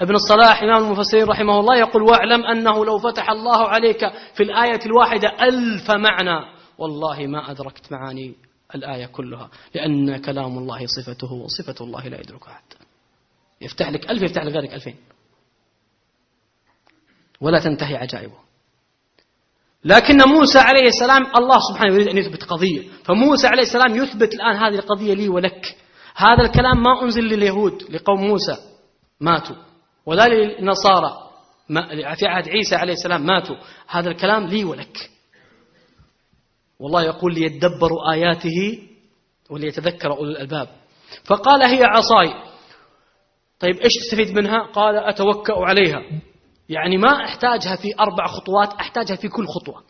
ابن الصلاح إمام المفسرين رحمه الله يقول واعلم أنه لو فتح الله عليك في الآية الواحدة ألف معنى. والله ما أدركت معاني الآية كلها لأن كلام الله صفته وصفة الله لا يدركها حتى يفتح لك ألف يفتح لك غيرك ألفين. ولا تنتهي عجائبه. لكن موسى عليه السلام الله سبحانه يريد أن يثبت قضية. فموسى عليه السلام يثبت الآن هذه القضية لي ولك. هذا الكلام ما أنزل لليهود لقوم موسى ماتوا. ولا للنصارى في عهد عيسى عليه السلام ماتوا. هذا الكلام لي ولك. والله يقول ليدبروا آياته وليتذكر أولو الألباب. فقال هي عصاي. طيب إيش تستفيد منها؟ قال أتوكأ عليها. يعني ما أحتاجها في أربع خطوات أحتاجها في كل خطوة.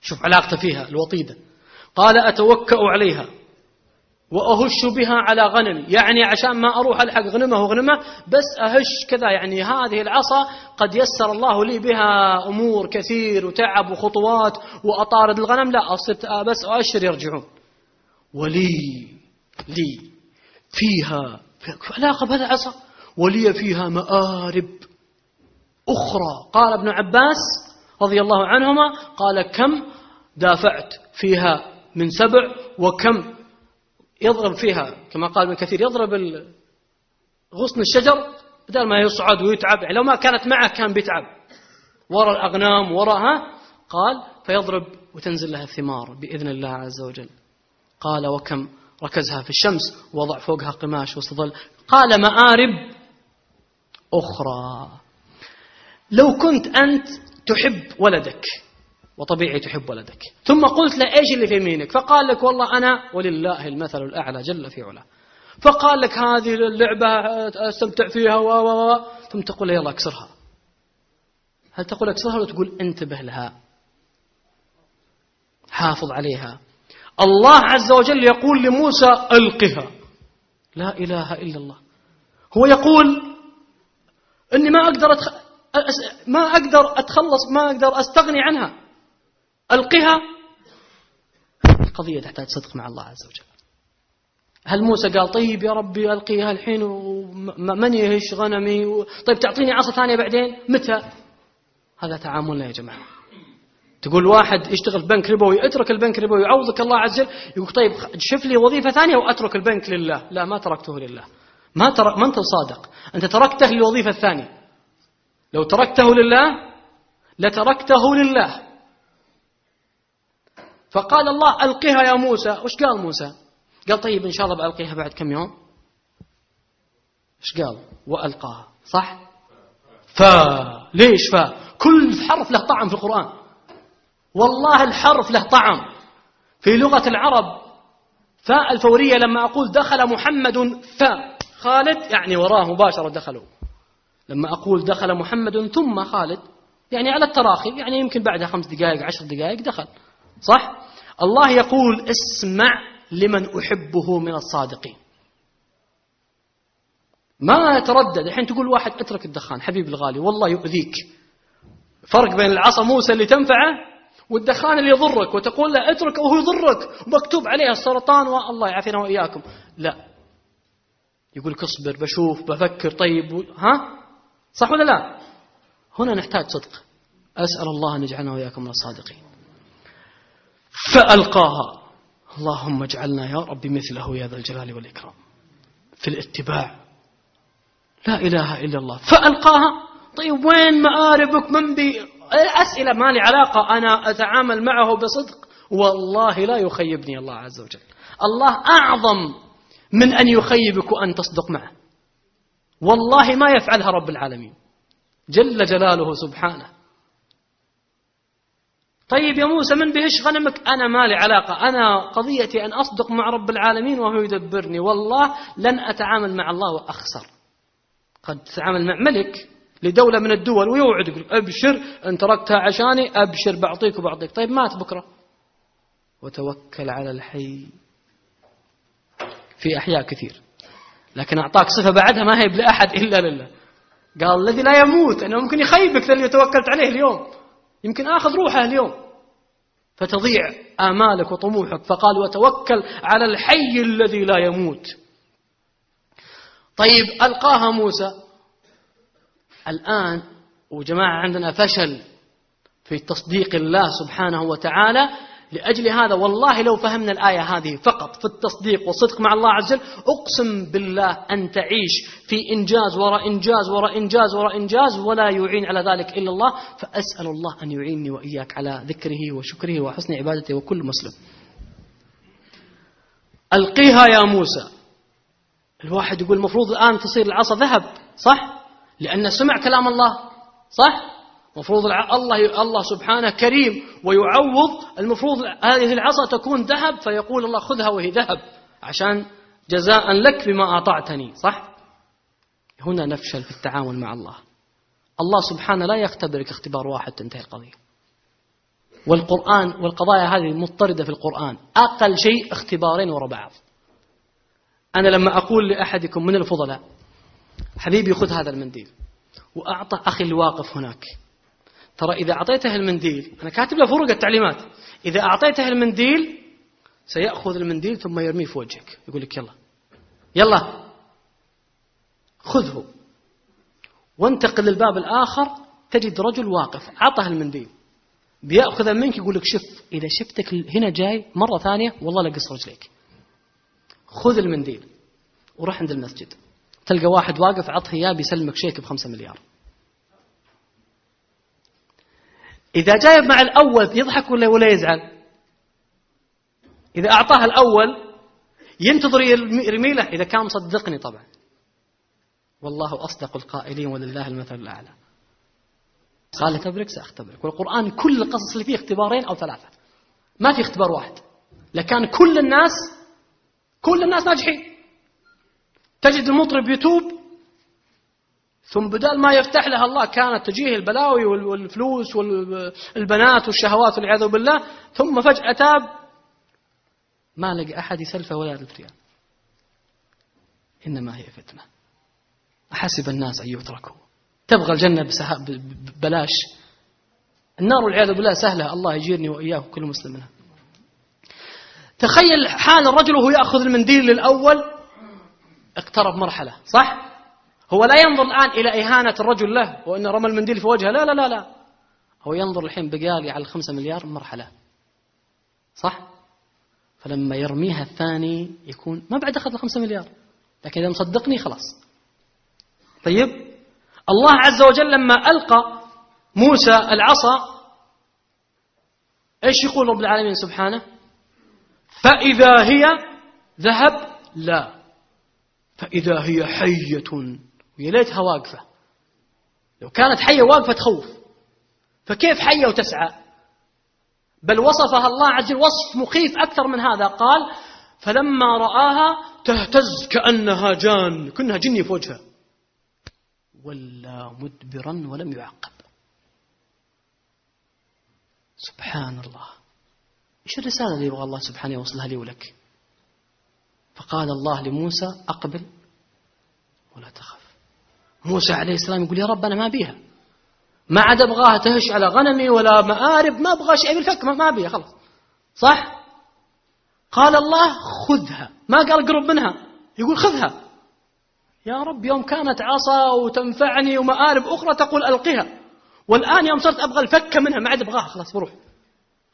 شوف علاقته فيها الوطيدة. قال أتوكأ عليها. وأهش بها على غنمي. يعني عشان ما أروح ألحق غنمه وغنمه بس أهش كذا. يعني هذه العصا قد يسر الله لي بها أمور كثير وتعب وخطوات وأطارد الغنم. لا أصرت بس أشر يرجعون. ولي لي فيها علاقة بهذا العصا. ولي فيها مآرب أخرى. قال ابن عباس رضي الله عنهما قال كم دافعت فيها من سبع وكم يضرب فيها كما قال ابن كثير يضرب غصن الشجر بدل ما يصعد ويتعب. يعني لو ما كانت معه كان بيتعب. وراء الأغنام وراءها قال فيضرب وتنزل لها الثمار بإذن الله عز وجل. قال وكم ركزها في الشمس ووضع فوقها قماش وسط قال مآرب أخرى. لو كنت أنت تحب ولدك وطبيعي تحب ولدك. ثم قلت له إيش اللي في يمينك فقال لك والله أنا ولله المثل الأعلى جل في علاه. فقال لك هذه اللعبة استمتع فيها و و ثم تقول يلا اكسرها. هل تقول اكسرها ولا تقول انتبه لها؟ حافظ عليها. الله عز وجل يقول لموسى ألقها. لا إله إلا الله. هو يقول إني ما أقدر أتخ... ما أقدر أتخلص ما أقدر أستغني عنها. ألقها. القضية تحتاج صدق مع الله عز وجل. هل موسى قال طيب يا ربي ألقيها الحين ومن يهش غنمي. طيب تعطيني عصا ثانية بعدين؟ متى؟ هذا تعاملنا يا جماعة. تقول واحد يشتغل في بنك ربوي اترك البنك الربوي يعوضك الله عز وجل. يقول طيب شوف لي وظيفة ثانية وأترك البنك لله. لا ما تركته لله. ما ترك ما انت صادق. انت تركته للوظيفة الثانية. لو تركته لله لتركته لله. فقال الله ألقها يا موسى. وش قال موسى؟ قال طيب إن شاء الله بألقيها بعد كم يوم. إيش قال؟ وألقاها. صح؟ فا ليش فا كل حرف له طعم في القرآن. والله الحرف له طعم. في لغة العرب فاء الفورية لما أقول دخل محمد فا خالد يعني وراه مباشرة دخلوا. لما أقول دخل محمد ثم خالد يعني على التراخي يعني يمكن بعدها خمس دقائق عشر دقائق دخل. صح؟ الله يقول اسمع لمن أحبه من الصادقين. ما يتردد. الحين تقول واحد اترك الدخان حبيبي الغالي والله يؤذيك. فرق بين العصا موسى اللي تنفعه والدخان اللي يضرك وتقول له اترك وهو يضرك. ومكتوب عليها السرطان والله يعافينا وإياكم. لا. يقول لك اصبر بشوف بفكر طيب ها؟ صح ولا لا؟ هنا نحتاج صدق. أسأل الله أن يجعلنا وإياكم من الصادقين. فألقاها. اللهم اجعلنا يا رب مثله يا ذا الجلال والإكرام. في الاتباع. لا إله إلا الله. فألقاها. طيب وين مآربك؟ من بي؟ أسئلة ما لي علاقة. أنا أتعامل معه بصدق. والله لا يخيبني الله عز وجل. الله أعظم من أن يخيبك وأن تصدق معه. والله ما يفعلها رب العالمين. جل جلاله سبحانه. طيب يا موسى من بهش غنمك؟ أنا ما لي علاقة. أنا قضيتي أن أصدق مع رب العالمين وهو يدبرني. والله لن أتعامل مع الله وأخسر. قد تتعامل مع ملك لدولة من الدول ويوعد يقول أبشر أن تركتها عشاني أبشر بعطيك وبعطيك. طيب مات بكرة. وتوكل على الحي. في أحياء كثير. لكن أعطاك صفة بعدها ما هي لأحد إلا لله. قال الذي لا يموت أنه ممكن يخيبك اللي توكلت عليه اليوم. يمكن آخذ روحه اليوم. فتضيع آمالك وطموحك. فقال وتوكل على الحي الذي لا يموت. طيب ألقاها موسى. الآن وجماعة عندنا فشل في تصديق الله سبحانه وتعالى. لأجل هذا والله لو فهمنا الآية هذه فقط في التصديق والصدق مع الله عز وجل أقسم بالله أن تعيش في إنجاز وراء إنجاز وراء إنجاز وراء إنجاز ولا يعين على ذلك إلا الله. فأسأل الله أن يعيني وإياك على ذكره وشكره وحسن عبادته وكل مسلم. ألقيها يا موسى. الواحد يقول المفروض الآن تصير العصا ذهب صح؟ لأن سمع كلام الله صح؟ المفروض الله الله سبحانه كريم ويعوض المفروض هذه العصا تكون ذهب فيقول الله خذها وهي ذهب عشان جزاء لك بما أطعتني صح؟ هنا نفشل في التعامل مع الله. الله سبحانه لا يختبرك اختبار واحد تنتهي القضية. والقرآن والقضايا هذه مضطردة في القرآن. أقل شيء اختبارين وراء بعض. أنا لما أقول لأحدكم من الفضلاء حبيبي خذ هذا المنديل وأعطى أخي الواقف هناك. ترى إذا أعطيته المنديل أنا كاتب له فرق التعليمات إذا أعطيته المنديل سيأخذ المنديل ثم يرميه في وجهك يقول لك يلا. يلا. خذه. وانتقل للباب الآخر تجد رجل واقف عطه المنديل. بيأخذه منك يقول لك شف إذا شفتك هنا جاي مرة ثانية والله لقص رجليك. خذ المنديل وروح عند المسجد. تلقى واحد واقف عطه إياه بيسلمك شيك بخمسة مليار. إذا جايب مع الأول يضحك ولا ولا يزعل؟ إذا أعطاه الأول ينتظر يرمي له. إذا كان مصدقني طبعا. والله أصدق القائلين ولله المثل الأعلى. قال اختبرك سأختبرك. والقرآن كل القصص اللي فيه اختبارين أو ثلاثة. ما في اختبار واحد. لكان كل الناس كل الناس ناجحين. تجد المطرب يتوب ثم بدل ما يفتح لها الله كانت تجيه البلاوي والفلوس والبنات والشهوات والعياذ بالله ثم فجأة تاب ما لقى أحد يسلفه ولا ألف ريال إنما هي فتنة. أحسب الناس أن يتركوا. تبغى الجنة ببلاش. النار والعياذ بالله سهلة. الله يجيرني وإياه كل مسلم منها تخيل حال الرجل وهو يأخذ المنديل للأول اقترب مرحلة صح؟ هو لا ينظر الآن إلى إهانة الرجل له وأن رمى المنديل في وجهه. لا لا لا لا. هو ينظر الحين بقالي على الخمسة مليار مرحلة. صح؟ فلما يرميها الثاني يكون ما بعد أخذ الخمسة مليار. لكن إذا مصدقني خلاص. طيب؟ الله عز وجل لما ألقى موسى العصا إيش يقول رب العالمين سبحانه؟ فإذا هي ذهب لا. فإذا هي حية. ويا ليتها واقفة. لو كانت حية واقفة تخوف. فكيف حية وتسعى؟ بل وصفها الله عز وجل وصف مخيف أكثر من هذا. قال فلما رآها تهتز كأنها جان كأنها جني في وجهها. ولا مدبرا ولم يعقب. سبحان الله إيش الرسالة اللي يبغى الله سبحانه يوصلها لي ولك؟ فقال الله لموسى أقبل ولا تخف. موسى عليه السلام يقول يا رب أنا ما بيها. ما عاد أبغاها تهش على غنمي ولا مآرب ما أبغى شيء بالفك ما بيها خلاص. صح؟ قال الله خذها. ما قال قرب منها. يقول خذها. يا رب يوم كانت عصا وتنفعني ومآرب أخرى تقول ألقها والآن يوم صرت أبغى الفكة منها ما عاد أبغاها خلاص بروح.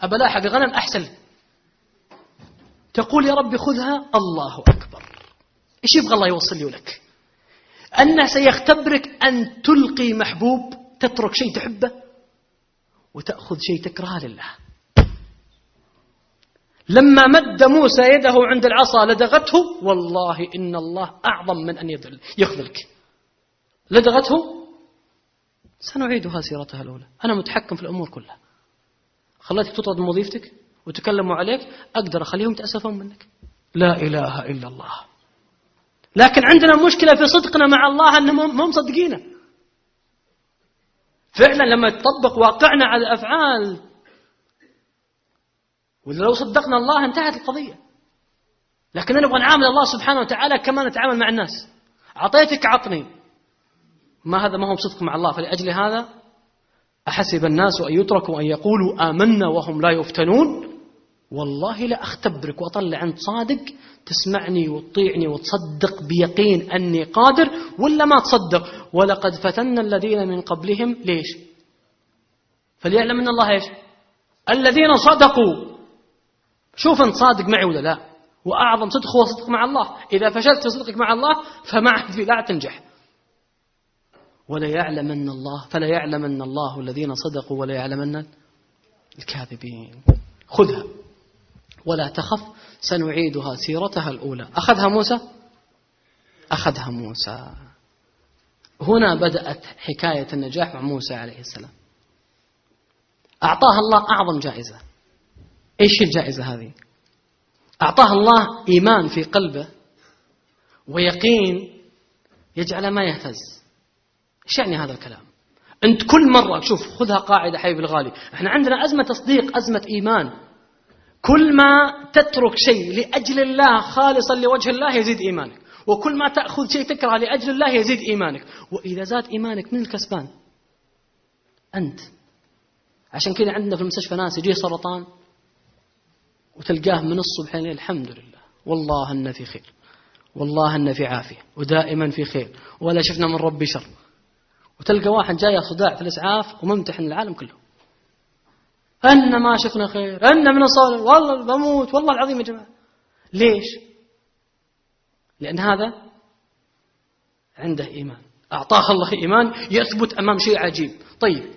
أبى لاحق غنم أحسن. تقول يا رب خذها الله أكبر. إيش يبغى الله يوصل لي ولك؟ أنه سيختبرك أن تلقي محبوب تترك شيء تحبه وتأخذ شيء تكرهه لله. لما مد موسى يده عند العصا لدغته والله إن الله أعظم من أن يخذلك. لدغته سنعيدها سيرتها الأولى. أنا متحكم في الأمور كلها. خليتك تطرد من وظيفتك وتكلموا عليك أقدر أخليهم يتأسفون منك. لا إله إلا الله. لكن عندنا مشكلة في صدقنا مع الله أنهم مو مصدقينه. فعلا لما تطبق واقعنا على الأفعال وإذا لو صدقنا الله انتهت القضية. لكن نبغى نعامل الله سبحانه وتعالى كما نتعامل مع الناس. أعطيتك عطني. ما هذا ما هو بصدق مع الله. فلأجل هذا أحسب الناس أن يتركوا أن يقولوا آمنا وهم لا يفتنون. والله لا أختبرك وأطلع عند صادق تسمعني وتطيعني وتصدق بيقين أني قادر ولا ما تصدق. ولقد فتنا الذين من قبلهم ليش؟ فليعلم من الله إيش؟ الذين صدقوا. شوف أنت صادق معي ولا لا؟ وأعظم صدق هو صدق مع الله. إذا فشلت في صدقك مع الله فمعك لا تنجح. ولا يعلمن الله فلا يعلمن الله الذين صدقوا ولا يعلمن الكاذبين. خذها. ولا تخف سنعيدها سيرتها الأولى. أخذها موسى؟ أخذها موسى. هنا بدأت حكاية النجاح مع موسى عليه السلام. أعطاها الله أعظم جائزة. إيش الجائزة هذه؟ أعطاها الله إيمان في قلبه ويقين يجعل ما يهتز. إيش يعني هذا الكلام؟ أنت كل مرة شوف خذها قاعدة حبيبي الغالي. إحنا عندنا أزمة تصديق أزمة إيمان. كل ما تترك شيء لأجل الله خالصا لوجه الله يزيد إيمانك. وكل ما تأخذ شيء تكره لأجل الله يزيد إيمانك. وإذا زاد إيمانك من الكسبان؟ أنت. عشان كذا عندنا في المستشفى ناس يجيه سرطان وتلقاه من الصبح لين الحمد لله. والله أن في خير. والله أن في عافية. ودائما في خير. ولا شفنا من ربي شر. وتلقى واحد جاي صداع في الإسعاف وممتحن العالم كله. أن ما شفنا خير أن من الصالح والله بموت والله العظيم يا جماعة. ليش؟ لأن هذا عنده إيمان. أعطاه الله إيمان يثبت أمام شيء عجيب. طيب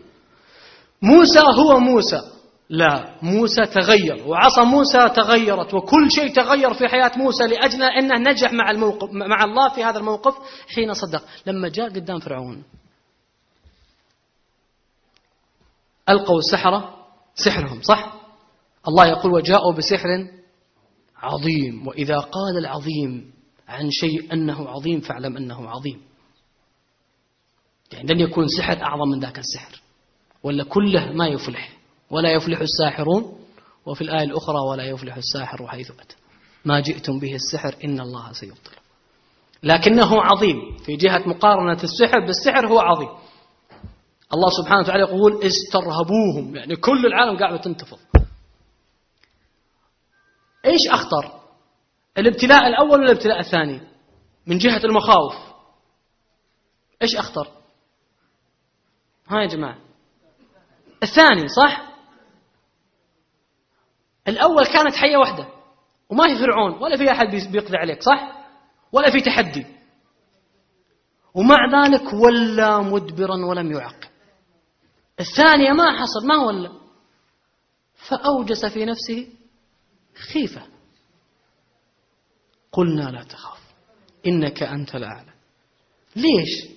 موسى هو موسى. لا موسى تغير وعصا موسى تغيرت وكل شيء تغير في حياة موسى لأجل أنه نجح مع الموقف مع الله في هذا الموقف حين صدق. لما جاء قدام فرعون ألقوا السحرة سحرهم صح؟ الله يقول وجاءوا بسحر عظيم. وإذا قال العظيم عن شيء أنه عظيم فاعلم أنه عظيم. يعني لن يكون سحر أعظم من ذاك السحر ولا كله ما يفلح. ولا يفلح الساحرون وفي الآية الأخرى ولا يفلح الساحر حيث أتى. ما جئتم به السحر إن الله سيبطل. لكنه عظيم. في جهة مقارنة السحر بالسحر هو عظيم. الله سبحانه وتعالى يقول استرهبوهم. يعني كل العالم قاعدة تنتفض. إيش أخطر؟ الابتلاء الأول ولا الابتلاء الثاني؟ من جهة المخاوف. إيش أخطر؟ ها يا جماعة. الثاني صح؟ الأول كانت حية واحدة. وما في فرعون ولا في أحد بيقضي عليك صح؟ ولا في تحدي. ومع ذلك ولا مدبرا ولم يعقب الثانية ما حصل ما ولا فأوجس في نفسه خيفة. قلنا لا تخاف إنك أنت الأعلى. ليش؟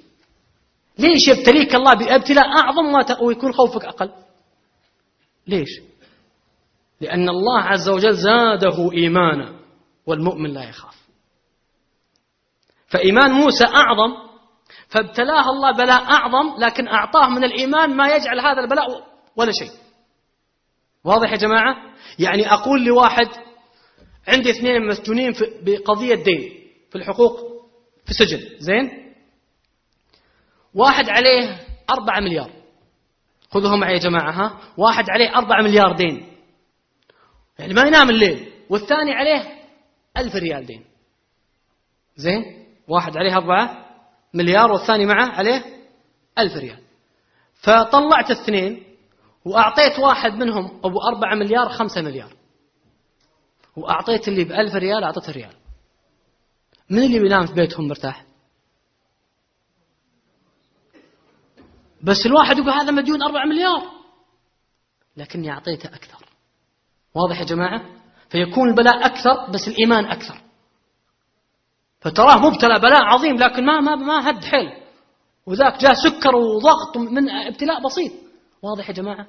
ليش يبتليك الله بأبتلاء أعظم ويكون خوفك أقل. ليش؟ لأن الله عز وجل زاده إيمانا والمؤمن لا يخاف. فإيمان موسى أعظم فابتلاه الله بلاء أعظم لكن أعطاه من الإيمان ما يجعل هذا البلاء ولا شيء. واضح يا جماعة؟ يعني أقول لواحد عندي اثنين مسجونين بقضية دين في الحقوق في سجن زين؟ واحد عليه أربعة مليار. خذوهم معي يا جماعة ها؟ واحد عليه أربعة مليار دين. يعني ما ينام الليل والثاني عليه ألف ريال دين. زين؟ واحد عليه أربعة مليار والثاني معه عليه ألف ريال. فطلعت اثنين وأعطيت واحد منهم أبو أربعة مليار خمسة مليار. وأعطيت اللي بألف ريال أعطيته ريال. من اللي بينام في بيتهم مرتاح؟ بس الواحد يقول هذا مديون أربعة مليار. لكني أعطيته أكثر. واضح يا جماعة؟ فيكون البلاء أكثر بس الإيمان أكثر. فتراه مبتلى بلاء عظيم لكن ما ما ما هد حيل. وذاك جاء سكر وضغط من ابتلاء بسيط. واضح يا جماعة؟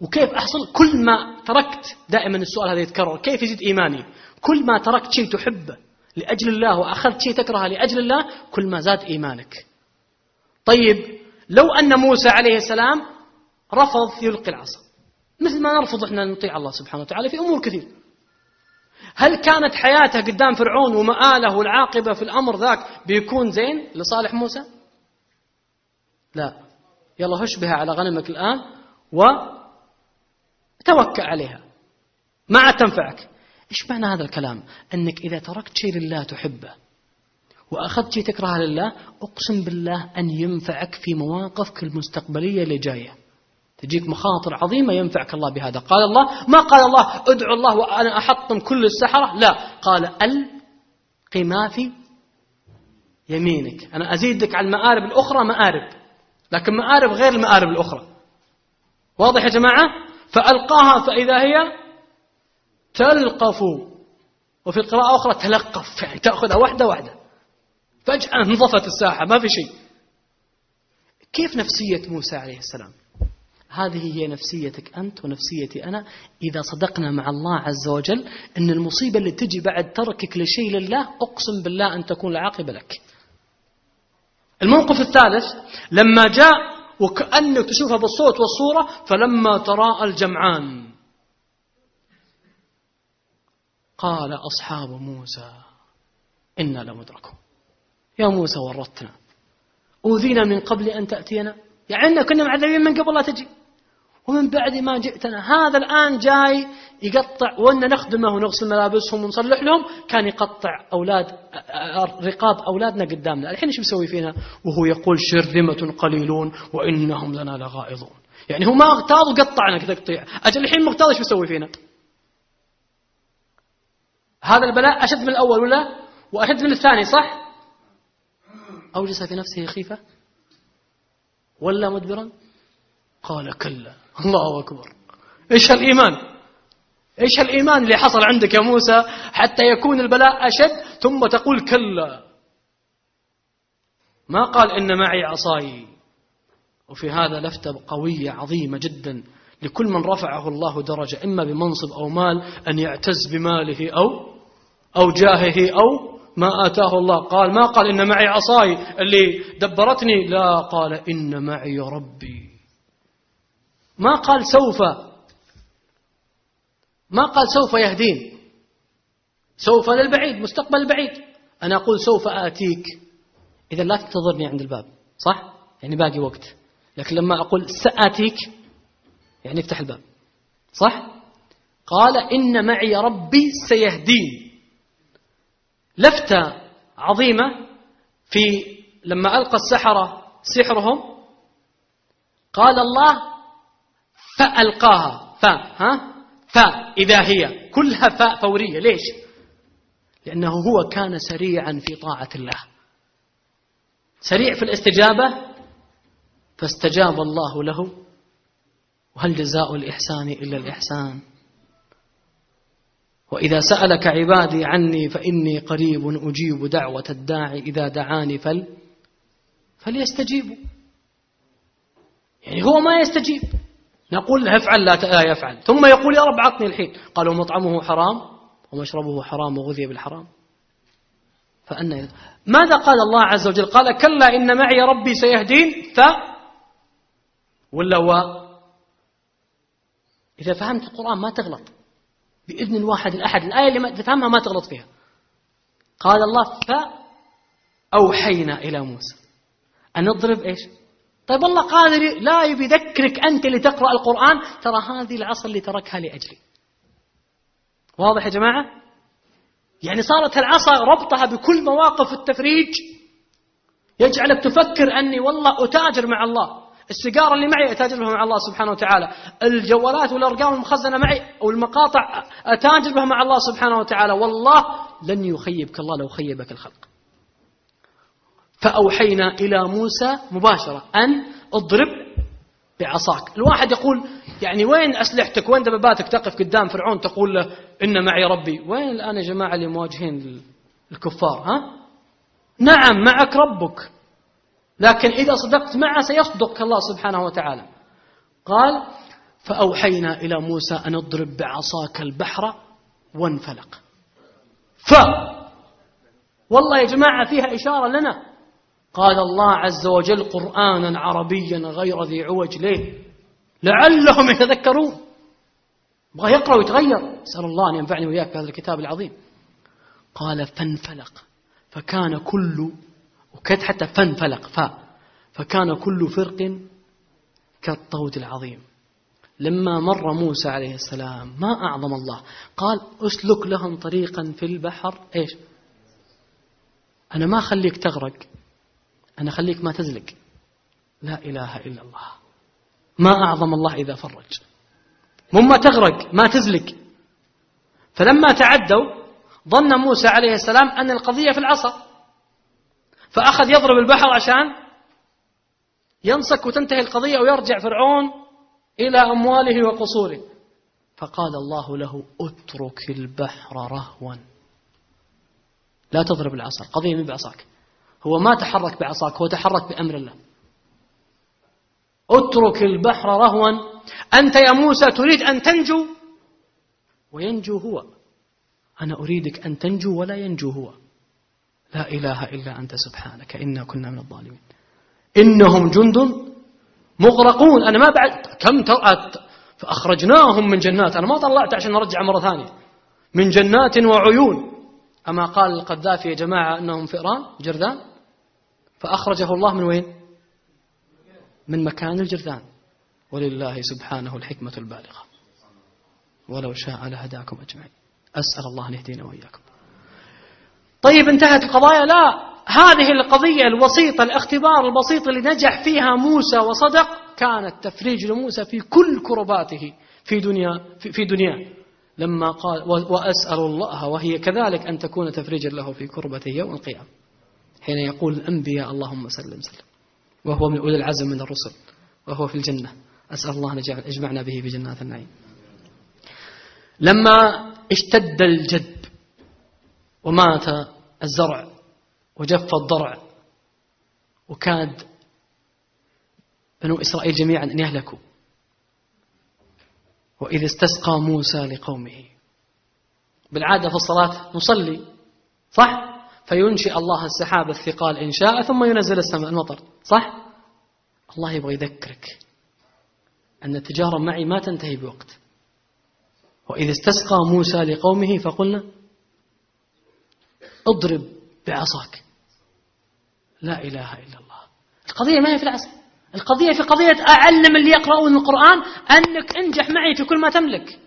وكيف أحصل؟ كل ما تركت دائما السؤال هذا يتكرر كيف يزيد إيماني؟ كل ما تركت شيء تحبه لأجل الله وأخذت شيء تكرهه لأجل الله كل ما زاد إيمانك. طيب لو أن موسى عليه السلام رفض يلقي العصا مثل ما نرفض إحنا نطيع الله سبحانه وتعالى في أمور كثير. هل كانت حياته قدام فرعون ومآله والعاقبة في الأمر ذاك بيكون زين لصالح موسى؟ لا. يلا هش بها على غنمك الآن وتوكل عليها. ما عاد تنفعك. إيش معنى هذا الكلام؟ أنك إذا تركت شيء لله تحبه وأخذت شيء تكرهه لله أقسم بالله أن ينفعك في مواقفك المستقبلية اللي جاية. تجيك مخاطر عظيمة ينفعك الله بهذا. قال الله ما قال الله؟ ادعو الله وأنا أحطم كل السحرة. لا. قال ألقي ما في يمينك. أنا أزيدك على المآرب الأخرى مآرب. لكن مآرب غير المآرب الأخرى. واضح يا جماعة؟ فألقاها فإذا هي تلقف. وفي القراءة أخرى تلقف يعني تأخذها واحدة واحدة فجأة انضفت الساحة ما في شيء. كيف نفسية موسى عليه السلام؟ هذه هي نفسيتك أنت ونفسيتي أنا. إذا صدقنا مع الله عز وجل أن المصيبة اللي تجي بعد تركك لشيء لله أقسم بالله أن تكون العاقبة لك. الموقف الثالث لما جاء وكأنك تشوفها بالصوت والصورة فلما تراءى الجمعان. قال أصحاب موسى إنا لمدركون. يا موسى ورطنا أوذينا من قبل أن تأتينا؟ يعني كنا معذبين من قبل لا تجي. ومن بعد ما جئتنا. هذا الآن جاي يقطع وأن نخدمه ونغسل ملابسهم ونصلح لهم. كان يقطع أولاد رقاب أولادنا قدامنا. الحين إيش بيسوي فينا؟ وهو يقول شرذمة قليلون وإنهم لنا لغائظون. يعني هو ما اغتاظ وقطعنا تقطيع أجل الحين مغتاظ إيش بيسوي فينا؟ هذا البلاء أشد من الأول ولا؟ وأشد من الثاني صح؟ أوجس في نفسه خيفة. ولا مدبرا؟ قال كلا. الله أكبر. إيش الإيمان؟ إيش الإيمان اللي حصل عندك يا موسى حتى يكون البلاء أشد ثم تقول كلا؟ ما قال إن معي عصاي. وفي هذا لفتة قوية عظيمة جدا لكل من رفعه الله درجة إما بمنصب أو مال أن يعتز بماله أو أو جاهه أو ما آتاه الله. قال ما قال إن معي عصاي اللي دبرتني. لا قال إن معي ربي. ما قال سوف؟ ما قال سوف يهدين؟ سوف للبعيد مستقبل البعيد. أنا أقول سوف آتيك. إذا لا تنتظرني عند الباب صح؟ يعني باقي وقت. لكن لما أقول سآتيك يعني افتح الباب. صح؟ قال إن معي ربي سيهدين. لفتة عظيمة في لما ألقى السحرة سحرهم قال الله فألقاها. فاء ها؟ فاء إذا هي كلها فاء فورية. ليش؟ لأنه هو كان سريعا في طاعة الله. سريع في الاستجابة؟ فاستجاب الله له. وهل جزاء الإحسان إلا الإحسان؟ وإذا سألك عبادي عني فإني قريب أجيب دعوة الداعي. إذا دعاني فل فليستجيبوا. يعني هو ما يستجيب. نقول افعل لا يفعل. ثم يقول يا رب عطني الحين. قالوا مطعمه حرام ومشربه حرام وغذي بالحرام. فأنا ماذا قال الله عز وجل؟ قال كلا إن معي ربي سيهدين. ف ولا و إذا فهمت القرآن ما تغلط. بإذن الواحد الأحد. الآية اللي تفهمها ما تغلط فيها. قال الله فأوحينا إلى موسى. أن نضرب إيش؟ طيب الله قادر لا يبي يذكرك أنت اللي تقرأ القرآن. ترى هذه العصر اللي تركها لأجلي. واضح يا جماعة؟ يعني صارت العصا ربطها بكل مواقف التفريج. يجعلك تفكر أني والله أتاجر مع الله. السيجارة اللي معي أتاجر بها مع الله سبحانه وتعالى. الجوالات والأرقام المخزنة معي أو المقاطع أتاجر بها مع الله سبحانه وتعالى. والله لن يخيبك الله لو خيبك الخلق. فأوحينا إلى موسى مباشرة أن اضرب بعصاك. الواحد يقول يعني وين أسلحتك؟ وين دباباتك تقف قدام فرعون تقول له إن معي ربي؟ وين الآن يا جماعة اللي مواجهين الكفار ها؟ نعم معك ربك. لكن إذا صدقت معه سيصدقك الله سبحانه وتعالى. قال فأوحينا إلى موسى أن اضرب بعصاك البحر وانفلق. ف والله يا جماعة فيها إشارة لنا. قال الله عز وجل قرآنا عربيا غير ذي عوج ليه لعلهم يتذكرون. يبغى يقرأ ويتغير. أسأل الله أن ينفعني وإياك بهذا الكتاب العظيم. قال فانفلق. فكان كل وكد حتى فانفلق فا فكان كل فرق كالطود العظيم. لما مر موسى عليه السلام ما أعظم الله؟ قال أسلك لهم طريقا في البحر. إيش؟ أنا ما أخليك تغرق. أنا أخليك ما تزلق. لا إله إلا الله. ما أعظم الله إذا فرج. مما تغرق ما تزلق. فلما تعدوا ظن موسى عليه السلام أن القضية في العصا. فأخذ يضرب البحر عشان ينسك وتنتهي القضية ويرجع فرعون إلى أمواله وقصوره. فقال الله له اترك البحر رهوا. لا تضرب العصا القضية من بعصاك. هو ما تحرك بعصاك هو تحرك بأمر الله. اترك البحر رهوا. أنت يا موسى تريد أن تنجو؟ وينجو هو. أنا أريدك أن تنجو ولا ينجو هو. لا إله إلا أنت سبحانك إنا كنا من الظالمين. إنهم جند مغرقون. أنا ما بعد كم فأخرجناهم من جنات. أنا ما طلعت عشان نرجع مرة ثانية. من جنات وعيون. أما قال القذافي يا جماعة أنهم فئران جرذان فأخرجه الله من وين؟ من مكان الجرذان ولله سبحانه الحكمة البالغة. ولو شاء لهداكم أجمعين. أسأل الله أن يهدينا وإياكم. طيب انتهت القضايا؟ لا. هذه القضية الوسيطة الاختبار البسيط اللي نجح فيها موسى وصدق كانت تفريج لموسى في كل كرباته في دنيا في, في دنياه. لما قال وأسأل الله وهي كذلك أن تكون تفريجا له في كربته يوم القيامة. حين يقول الأنبياء اللهم سلم سلم وهو من أولي العزم من الرسل. وهو في الجنة. أسأل الله أن يجمعنا به في جنات النعيم. لما اشتد الجد ومات الزرع وجف الضرع وكاد بنو إسرائيل جميعا أن يهلكوا وإذ استسقى موسى لقومه. بالعادة في الصلاة نصلي صح؟ فينشئ الله السحاب الثقال إن شاء ثم ينزل السماء المطر. صح؟ الله يبغى يذكرك أن التجارة معي ما تنتهي بوقت. وإذ استسقى موسى لقومه فقلنا اضرب بعصاك. لا إله إلا الله. القضية ما هي في العصا القضية في قضية أعلم اللي يقرؤون القرآن أنك انجح معي في كل ما تملك.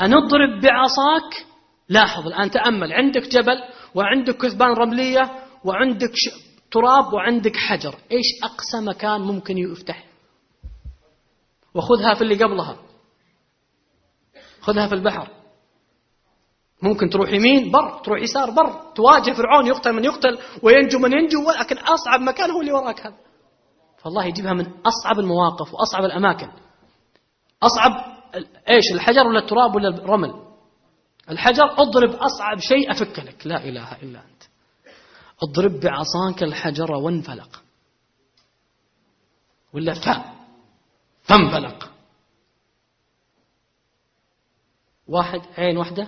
أن اضرب بعصاك لاحظ الآن تأمل. عندك جبل وعندك كثبان رملية وعندك تراب وعندك حجر. إيش أقصى مكان ممكن يفتح؟ وخذها في اللي قبلها. خذها في البحر. ممكن تروح يمين بر تروح يسار بر. تواجه فرعون يقتل من يقتل وينجو من ينجو ولكن أصعب مكان هو اللي وراك هذا. فالله يجيبها من أصعب المواقف وأصعب الأماكن. أصعب إيش الحجر ولا التراب ولا الرمل؟ الحجر اضرب أصعب شيء أفك لك. لا إله إلا أنت. اضرب بعصاك الحجر وانفلق. ولا فا فانفلق. واحد عين واحدة.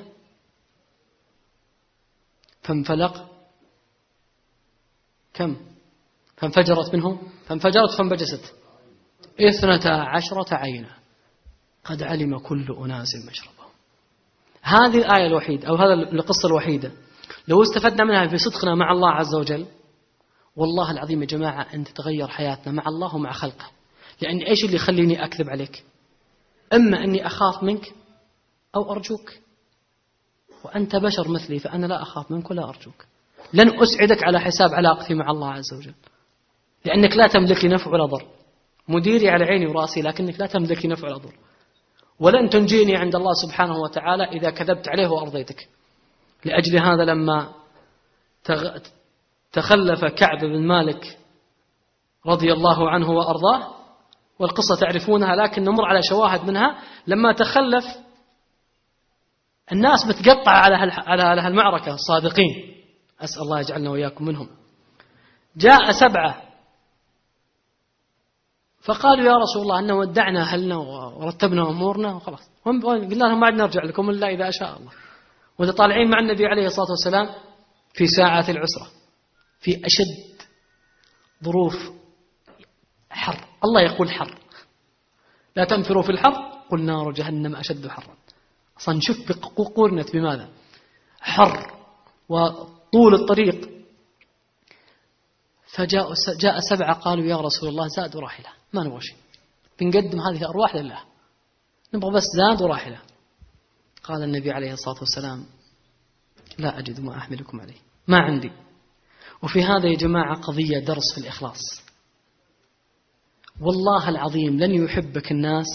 فانفلق. كم؟ فانفجرت منه فانفجرت فانبجست اثنتا عشرة عينا. قد علم كل أناس مشربهم هذه الآية الوحيدة أو هذا القصة الوحيدة. لو استفدنا منها في صدقنا مع الله عز وجل والله العظيم يا جماعة أن تتغير حياتنا مع الله ومع خلقه. لأن إيش اللي يخليني أكذب عليك؟ إما أني أخاف منك أو أرجوك. وأنت بشر مثلي فأنا لا أخاف منك ولا أرجوك. لن أسعدك على حساب علاقتي مع الله عز وجل. لأنك لا تملك لي نفع ولا ضر. مديري على عيني ورأسي لكنك لا تملك لي نفع ولا ضر. ولن تنجيني عند الله سبحانه وتعالى إذا كذبت عليه وأرضيتك. لأجل هذا لما تخلف كعب بن مالك رضي الله عنه وأرضاه والقصة تعرفونها لكن نمر على شواهد منها لما تخلف الناس بتقطع على على هالمعركة الصادقين. أسأل الله يجعلنا وإياكم منهم. جاء سبعة فقالوا يا رسول الله أن ودعنا أهلنا ورتبنا أمورنا وخلاص. قلنا لهم ما عاد نرجع لكم إلا إذا شاء الله. وإذا طالعين مع النبي عليه الصلاة والسلام في ساعات العسرة في أشد ظروف حر. الله يقول حر. لا تنفروا في الحر قل نار جهنم أشد حرا. أصلا شوف قرنت بماذا؟ حر وطول الطريق. فجاء جاء سبعة قالوا يا رسول الله زاد وراحلة ما نبغى شيء. بنقدم هذه الأرواح لله. نبغى بس زاد وراحلة قال النبي عليه الصلاة والسلام لا أجد ما أحملكم عليه. ما عندي. وفي هذا يا جماعة قضية درس في الإخلاص. والله العظيم لن يحبك الناس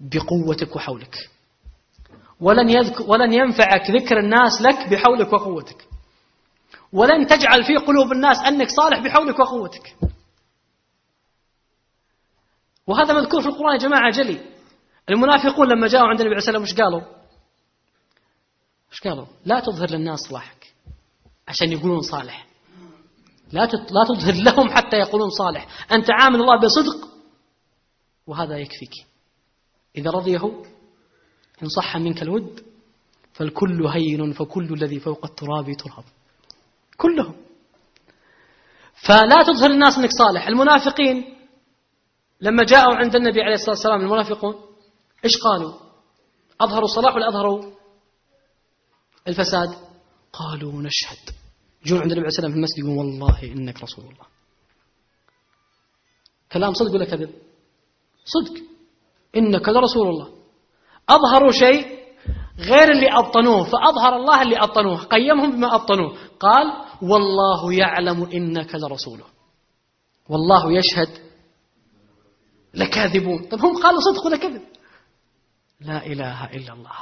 بقوتك وحولك. ولن, يذك ولن ينفعك ذكر الناس لك بحولك وقوتك. ولن تجعل في قلوب الناس أنك صالح بحولك وقوتك. وهذا مذكور في القرآن يا جماعة جلي. المنافقون لما جاءوا عند النبي عليه الصلاة والسلام وش قالوا؟ وش قالوا؟ لا تظهر للناس صلاحك عشان يقولون صالح. لا لا تظهر لهم حتى يقولون صالح. أنت عامل الله بصدق وهذا يكفيك. إذا رضيه إن صح منك الود فالكل هين فكل الذي فوق التراب تراب. كلهم. فلا تظهر الناس إنك صالح. المنافقين لما جاءوا عند النبي عليه الصلاة والسلام المنافقون إيش قالوا؟ أظهروا الصلاح ولا أظهروا الفساد؟ قالوا نشهد جون عند النبي عليه الصلاة والسلام في المسجد يقول والله إنك رسول الله كلام صدق ولا كذب؟ صدق إنك لرسول الله أظهروا شيء غير اللي أبطنوه فأظهر الله اللي أبطنوه قيمهم بما أبطنوه قال والله يعلم إنك لرسوله والله يشهد لكاذبون طب هم قالوا صدق ولا كذب؟ لا إله إلا الله.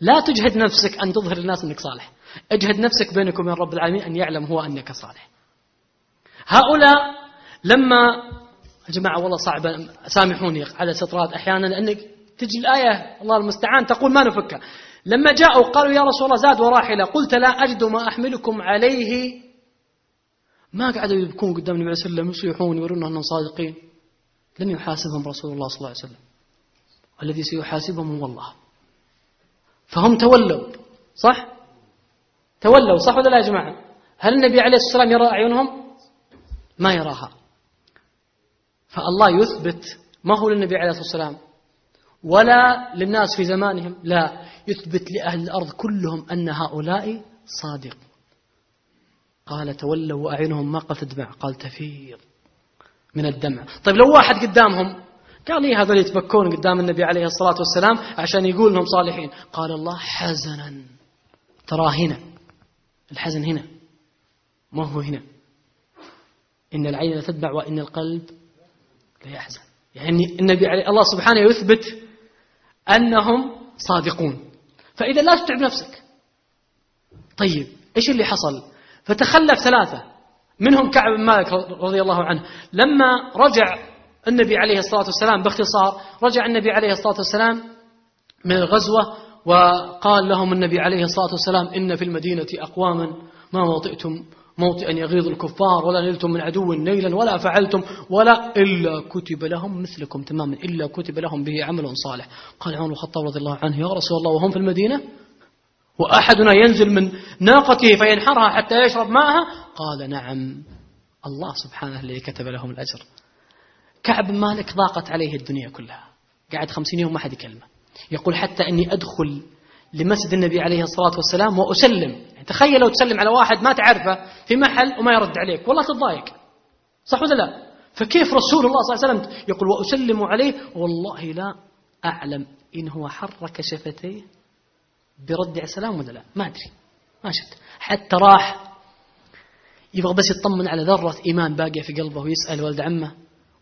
لا تجهد نفسك أن تظهر للناس أنك صالح. اجهد نفسك بينك وبين رب العالمين أن يعلم هو أنك صالح. هؤلاء لما يا جماعة والله صعب سامحوني على سطرات أحيانا لأنك تجي الآية الله المستعان تقول ما نفكها لما جاءوا قالوا يا رسول الله زاد وراحلة. قلت لا أجد ما أحملكم عليه. ما قعدوا يبكون قدام النبي صلى الله عليه وسلم يصيحون يورون أنهم صادقين. لم يحاسبهم رسول الله صلى الله عليه وسلم. الذي سيحاسبهم هو الله. فهم تولوا صح؟ تولوا صح ولا لا يا جماعة؟ هل النبي عليه الصلاة والسلام يرى أعينهم؟ ما يراها. فالله يثبت ما هو للنبي عليه الصلاة والسلام ولا للناس في زمانهم لا يثبت لأهل الأرض كلهم أن هؤلاء صادق. قال تولوا وأعينهم ما قال تدمع قال تفيض. من الدمع. طيب لو واحد قدامهم قال لي هذول يتبكون قدام النبي عليه الصلاة والسلام عشان يقول انهم صالحين؟ قال الله حزنا. ترى هنا الحزن هنا ما هو هنا. إن العين لا تدمع وإن القلب لا يحزن. يعني النبي عليه الله سبحانه يثبت أنهم صادقون. فإذا لا تتعب نفسك. طيب إيش اللي حصل؟ فتخلف ثلاثة. منهم كعب بن مالك رضي الله عنه. لما رجع النبي عليه الصلاة والسلام باختصار رجع النبي عليه الصلاة والسلام من الغزوة وقال لهم النبي عليه الصلاة والسلام إن في المدينة أقواما ما وطئتم موطئا يغيظ الكفار ولا نلتم من عدو نيلا ولا فعلتم ولا إلا كتب لهم مثلكم تماما إلا كتب لهم به عمل صالح. قال عمر الخطاب رضي الله عنه يا رسول الله وهم في المدينة؟ وأحدنا ينزل من ناقته فينحرها حتى يشرب ماءها قال نعم الله سبحانه الذي كتب لهم الأجر. كعب بن مالك ضاقت عليه الدنيا كلها. قعد خمسين يوم ما حد يكلمه. يقول حتى أني أدخل لمسجد النبي عليه الصلاة والسلام وأسلم. يعني تخيل لو تسلم على واحد ما تعرفه في محل وما يرد عليك. والله تتضايق. صح ولا لا؟ فكيف رسول الله صلى الله عليه وسلم يقول وأسلم عليه؟ والله لا أعلم إن هو حرك شفتيه برد سلام ولا لا. ما أدري. ما شفت. حتى راح يبغى بس يطمن على ذرة إيمان باقية في قلبه ويسأل ولد عمه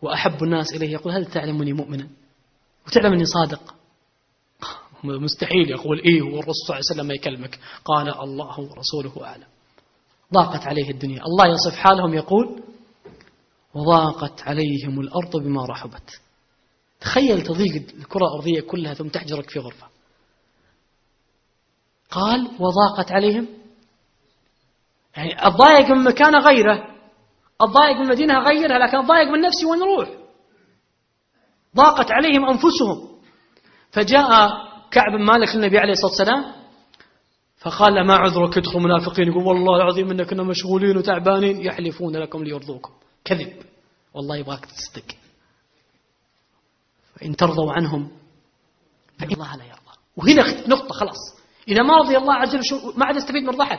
وأحب الناس إليه يقول هل تعلمني مؤمنا؟ وتعلم أني صادق. مستحيل يقول إيه والرسول صلى الله عليه وسلم ما يكلمك. قال الله ورسوله أعلم. ضاقت عليه الدنيا. الله يصف حالهم يقول وضاقت عليهم الأرض بما رحبت. تخيل تضيق الكرة الأرضية كلها ثم تحجرك في غرفة. قال وضاقت عليهم يعني الضايق من مكان غيره الضايق من مدينة غيرها لكن الضايق من نفسي وين نروح ضاقت عليهم أنفسهم. فجاء كعب بن مالك للنبي عليه الصلاة والسلام فقال له ما عذرك؟ يدخل منافقين. يقول والله العظيم إن كنا مشغولين وتعبانين. يحلفون لكم ليرضوكم. كذب. والله يبغاك تصدق. فإن ترضوا عنهم فإن الله لا يرضى. وهنا نقطة خلاص. إذا ما رضي الله عز وجل ما عاد يستفيد من رضا أحد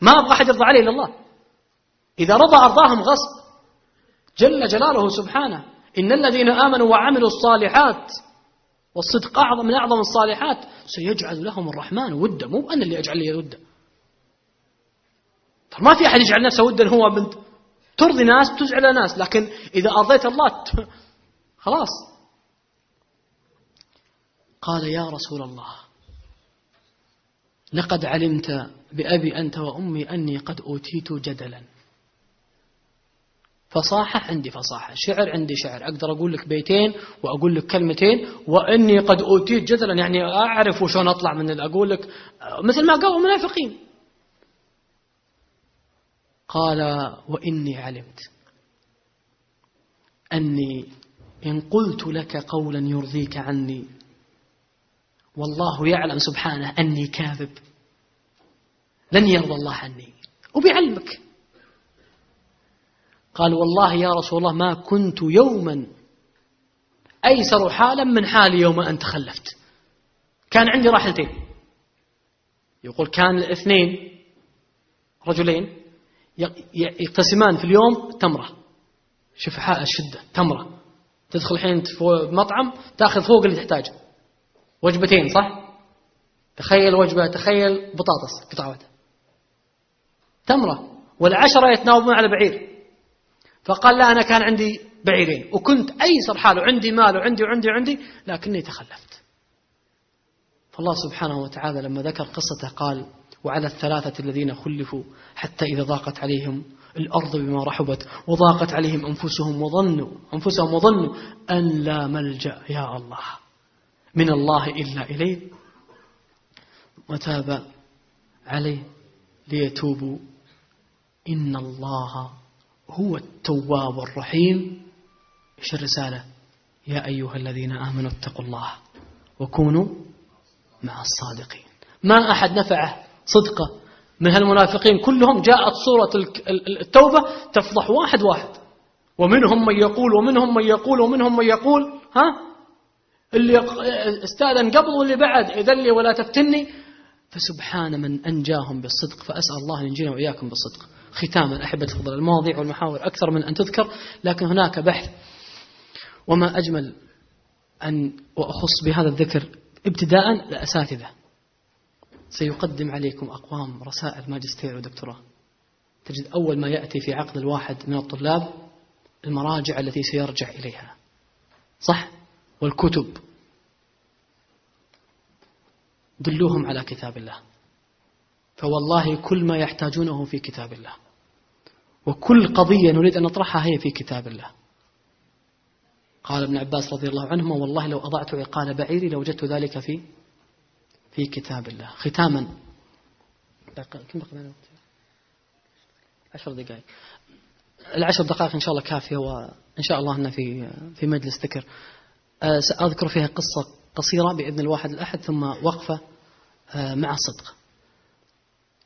ما أبغى أحد يرضى عليه إلا الله. إذا رضى أرضاهم غصب جل جلاله سبحانه إن الذين آمنوا وعملوا الصالحات والصدق أعظم من أعظم الصالحات سيجعل لهم الرحمن ودا. مو أنا اللي أجعل لي ودا. ما في أحد يجعل نفسه ودا هو بنت ترضي ناس تزعل ناس لكن إذا أرضيت الله خلاص. قال يا رسول الله لقد علمت بأبي أنت وأمي أني قد أوتيت جدلا. فصاحة عندي فصاحة شعر عندي شعر أقدر أقول لك بيتين وأقول لك كلمتين وإني قد أوتيت جدلا. يعني أعرف وشون أطلع من أقول لك مثل ما قالوا المنافقين. قال وإني علمت أني إن قلت لك قولا يرضيك عني والله يعلم سبحانه أني كاذب. لن يرضى الله عني. وبيعلمك. قال والله يا رسول الله ما كنت يوما أيسر حالا من حالي يوم أن تخلفت. كان عندي راحلتين. يقول كان الاثنين رجلين يقتسمان في اليوم تمرة. شوف الشدة تمرة. تدخل الحين في مطعم تأخذ فوق اللي تحتاجه. وجبتين صح؟ تخيل وجبة تخيل بطاطس واحدة. تمرة والعشرة يتناوبون على بعير. فقال لا أنا كان عندي بعيرين وكنت أيسر حال وعندي مال وعندي وعندي وعندي لكني تخلفت. فالله سبحانه وتعالى لما ذكر قصته قال وعلى الثلاثة الذين خلفوا حتى إذا ضاقت عليهم الأرض بما رحبت وضاقت عليهم أنفسهم وظنوا أنفسهم وظنوا أن لا ملجأ يا الله من الله إلا إليه. وتاب عليه ليتوبوا إن الله هو التواب الرحيم. إيش الرسالة؟ يا أيها الذين آمنوا اتقوا الله وكونوا مع الصادقين. ما أحد نفعه صدقة من هالمنافقين. كلهم جاءت صورة التوبة تفضح واحد واحد. ومنهم من يقول ومنهم من يقول ومنهم من يقول ها؟ اللي استاذن قبل واللي بعد إذن لي ولا تفتني. فسبحان من أنجاهم بالصدق فأسأل الله أن ينجينا وإياكم بالصدق. ختاما أحب تفضل المواضيع والمحاور أكثر من أن تذكر لكن هناك بحث. وما أجمل أن وأخص بهذا الذكر ابتداء لأساتذة سيقدم عليكم أقوام رسائل ماجستير ودكتوراه. تجد أول ما يأتي في عقد الواحد من الطلاب المراجع التي سيرجع إليها. صح؟ والكتب. دلوهم على كتاب الله. فوالله كل ما يحتاجونه في كتاب الله. وكل قضية نريد أن نطرحها هي في كتاب الله. قال ابن عباس رضي الله عنهما والله لو أضعت عقال بعيري لوجدت ذلك في في كتاب الله. ختاما. كم بقى عشر دقائق. العشر دقائق إن شاء الله كافية وإن شاء الله أن في في مجلس ذكر. آه، سأذكر فيها قصة قصيرة بإذن الواحد الأحد ثم وقفة آه، مع الصدق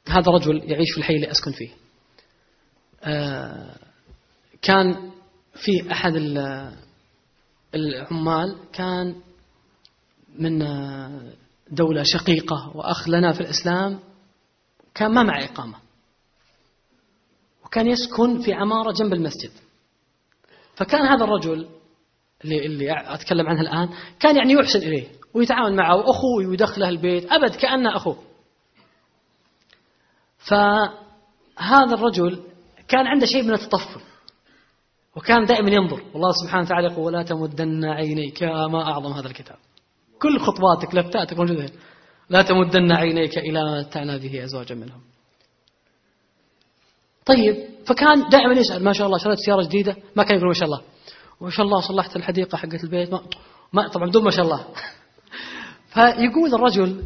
هذا رجل يعيش في الحي اللي أسكن فيه. كان في أحد العمال كان من دولة شقيقة وأخ لنا في الإسلام كان ما معه إقامة. وكان يسكن في عمارة جنب المسجد. فكان هذا الرجل اللي, اللي أتكلم عنه الآن كان يعني يحسن إليه ويتعامل معه وأخوه ويدخله البيت أبد كأنه أخوه. فهذا الرجل كان عنده شيء من التطفل. وكان دائما ينظر. والله سبحانه وتعالى يقول ولا تمدن عينيك ما أعظم هذا الكتاب. كل خطواتك لفتاتك موجودة هنا. لا تمدن عينيك إلى ما متعنا به أزواجا منهم. طيب فكان دائما يسأل ما شاء الله شريت سيارة جديدة؟ ما كان يقول ما شاء الله. ما شاء الله صلحت الحديقة حقت البيت. ما, ما طبعا بدون ما شاء الله. فيقول الرجل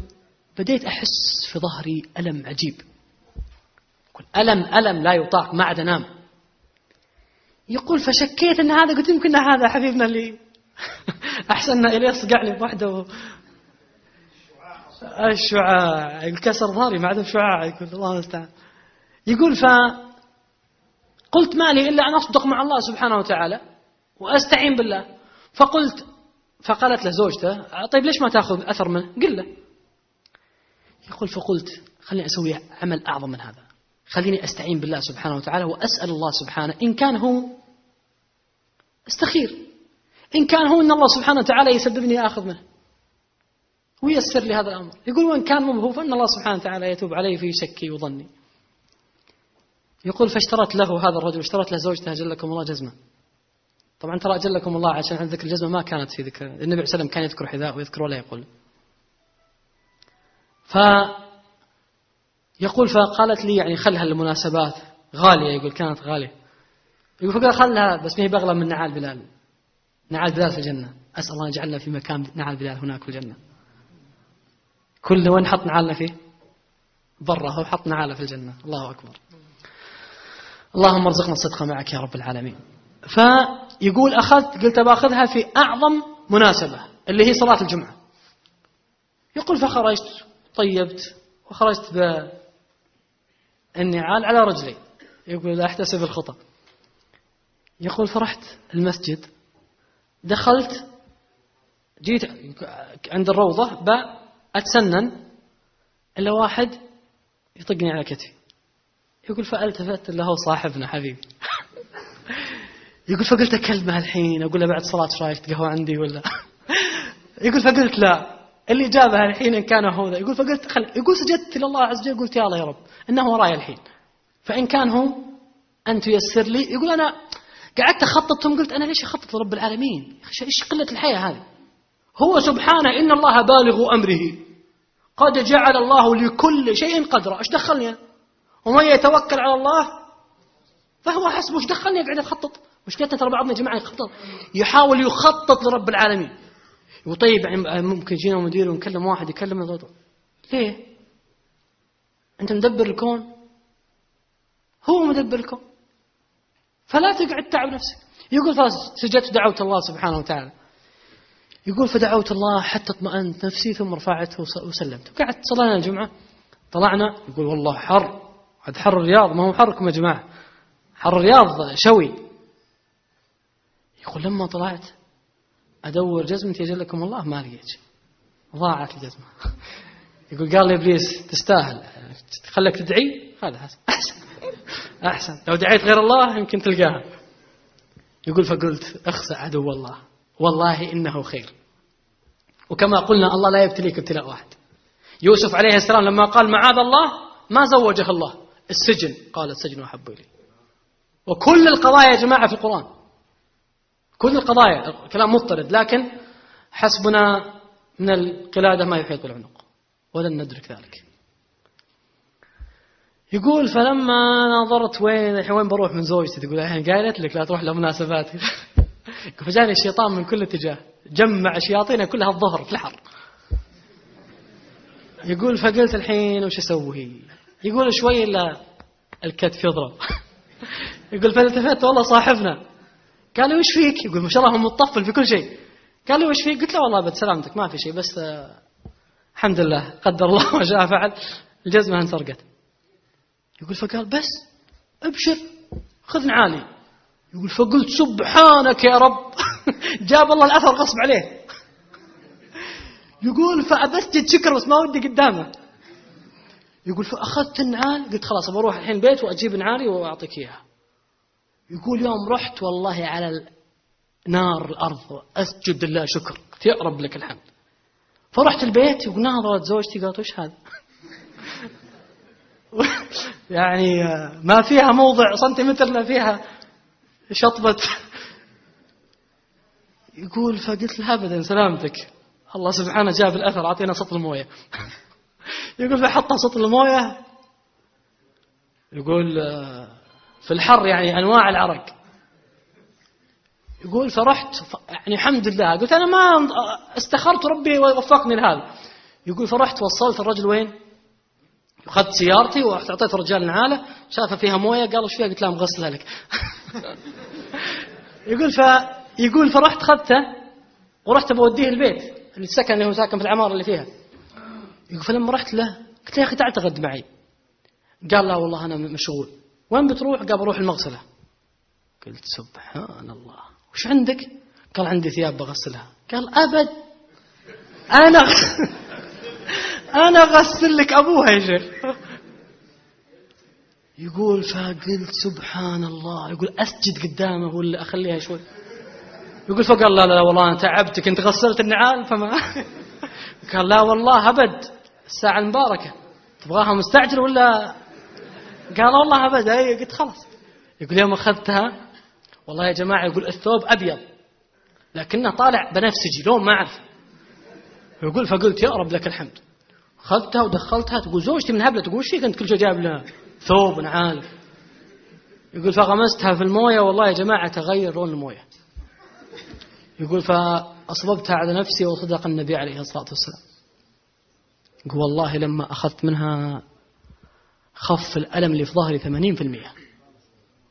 بديت أحس في ظهري ألم عجيب. ألم ألم لا يطاق ما عاد أنام يقول فشكيت أن هذا قلت يمكن هذا حبيبنا اللي أحسن إليه صقعني بوحده. الشعاع انكسر ظهري ما عاد شعاع يقول الله المستعان. يقول ف قلت ما لي إلا أن أصدق مع الله سبحانه وتعالى وأستعين بالله. فقلت فقالت له زوجته طيب ليش ما تأخذ أثر منه؟ قل له. يقول فقلت خليني أسوي عمل أعظم من هذا. خليني أستعين بالله سبحانه وتعالى وأسأل الله سبحانه. إن كان هو أستخير. إن كان هو إن الله سبحانه وتعالى يسببني أخذ منه. ويسر لي هذا الأمر. يقول وإن كان هو فإن الله سبحانه وتعالى يتوب علي في شكي وظني. يقول فاشترت له هذا الرجل اشترت له زوجته أجلكم الله جزمه طبعا ترى أجلكم الله عشان عند ذكر الجزمه ما كانت في ذكر. النبي عليه وسلم كان يذكر حذاء ويذكر ولا يقول. ف يقول فقالت لي يعني خلها المناسبات غالية يقول كانت غالية. يقول فقال خلها بس ما هي بغلى من نعال بلال. نعال بلال في الجنة. أسأل الله يجعلنا في مكان نعال بلال هناك في الجنة. كل وين حط نعالنا فيه؟ برا هو حط نعاله في الجنة. الله أكبر. اللهم ارزقنا الصدق معك يا رب العالمين. فيقول أخذت قلت بأخذها في أعظم مناسبة اللي هي صلاة الجمعة. يقول فخرجت طيبت وخرجت بالنعال على رجلي. يقول لا أحتسب الخطى يقول فرحت المسجد. دخلت جيت عند الروضة أتسنن. إلا واحد يطقني على كتفي. يقول فالتفت له صاحبنا حبيبي. يقول فقلت أكلمه الحين. أقول له بعد صلاة رايح قهوه عندي ولا؟ يقول فقلت لا. اللي جابها الحين إن كان هو ذا. يقول فقلت خل... يقول سجدت لله عز وجل قلت يا الله يا رب إنه وراي الحين. فإن كان هو أن تيسر لي. يقول أنا قعدت أخطط ثم قلت أنا ليش أخطط لرب العالمين؟ إيش قلة الحياة هذه؟ هو سبحانه إن الله بالغ أمره. قد جعل الله لكل شيء قدرا. إيش دخلني؟ ومن يتوكل على الله فهو حسبه. إيش دخلني اقعد اخطط مشكلتنا ترى بعضنا يا جماعة يخطط. يحاول يخطط لرب العالمين. وطيب يعني ممكن يجينا مدير ونكلم واحد يكلم ليه؟ أنت مدبر الكون. هو مدبر الكون. فلا تقعد تعب نفسك. يقول سجدت ودعوت الله سبحانه وتعالى. يقول فدعوت الله حتى اطمأنت نفسي ثم رفعت وسلمت. وقعدت صلينا الجمعة طلعنا. يقول والله حر. هذا حر الرياض. ما هو حركم يا جماعة. حر الرياض شوي. يقول لما طلعت أدور جزمتي أجلكم الله ما لقيت ضاعت الجزمة. يقول قال لي إبليس تستاهل. خلك تدعي؟ هذا أحسن. أحسن. لو دعيت غير الله يمكن تلقاها. يقول فقلت اخسع عدو الله. والله إنه خير. وكما قلنا الله لا يبتليك ابتلاء واحد. يوسف عليه السلام لما قال معاذ الله ما زوجه الله. السجن. قال السجن أحب إلي وكل القضايا يا جماعة في القرآن. كل القضايا كلام مضطرد لكن حسبنا من القلادة ما يحيط بالعنق ولن ندرك ذلك. يقول فلما نظرت وين الحين وين بروح من زوجتي؟ تقول الحين قايلت لك لا تروح لمناسبات. فجاني الشيطان من كل اتجاه جمع شياطينه كلها الظهر في الحر. يقول فقلت الحين وش أسوي؟ يقول شوي إلا الكتف يضرب. يقول فالتفت والله صاحبنا. قال لي وش فيك؟ يقول ما شاء الله هو متطفل في كل شيء. قال لي وش فيك؟ قلت له والله ابد سلامتك ما في شيء بس آه الحمد لله قدر الله ما شاء فعل. الجزمة انسرقت. يقول فقال بس ابشر خذ نعالي. يقول فقلت سبحانك يا رب. جاب الله الأثر غصب عليه. يقول فأبسجد شكر بس ما ودي قدامه يقول فأخذت النعال. قلت خلاص بروح الحين بيت وأجيب نعالي وأعطيك إياها. يقول يوم رحت والله على نار الأرض أسجد لله شكر يا رب لك الحمد. فرحت البيت وناظرت زوجتي. قالت وش هذا؟ يعني ما فيها موضع سنتيمتر لا فيها شطبة. يقول فقلت لها ابدا سلامتك. الله سبحانه جاب الأثر أعطينا سطل الموية. يقول فحطها سطل الموية. يقول في الحر يعني أنواع العرق. يقول فرحت يعني الحمد لله. قلت أنا ما استخرت ربي ووفقني لهذا. يقول فرحت وصلت الرجل وين؟ اخذت سيارتي ورحت اعطيت الرجال نعاله شافها فيها موية قال إيش فيها؟ قلت له مغسلها لك. يقول ف يقول فرحت اخذته ورحت بوديه البيت اللي السكن اللي هو ساكن في العمارة اللي فيها. يقول فلما رحت له قلت له يا أخي تعال تغد معي. قال لا والله أنا مشغول. وين بتروح؟ قال بروح المغسلة. قلت سبحان الله. وش عندك؟ قال عندي ثياب بغسلها. قال أبد. أنا أنا أغسل لك أبوها يا شيخ يقول فقلت سبحان الله. يقول أسجد قدامه ولا أخليها شوي. يقول فقال لا لا والله أنا تعبتك أنت غسلت النعال فما قال لا والله أبد. الساعة المباركة. تبغاها مستعجل ولا قال والله أبد أي قلت خلاص. يقول يوم أخذتها والله يا جماعة يقول الثوب أبيض لكنه طالع بنفسجي لون ما أعرف. يقول فقلت يا رب لك الحمد. أخذتها ودخلتها تقول زوجتي من هبلة تقول وش أنت كل شيء جايب لها ثوب نعال يقول فغمستها في الموية والله يا جماعة تغير لون الموية. يقول فأصببتها على نفسي وصدق النبي عليه الصلاة والسلام. يقول والله لما أخذت منها خف الألم اللي في ظهري 80%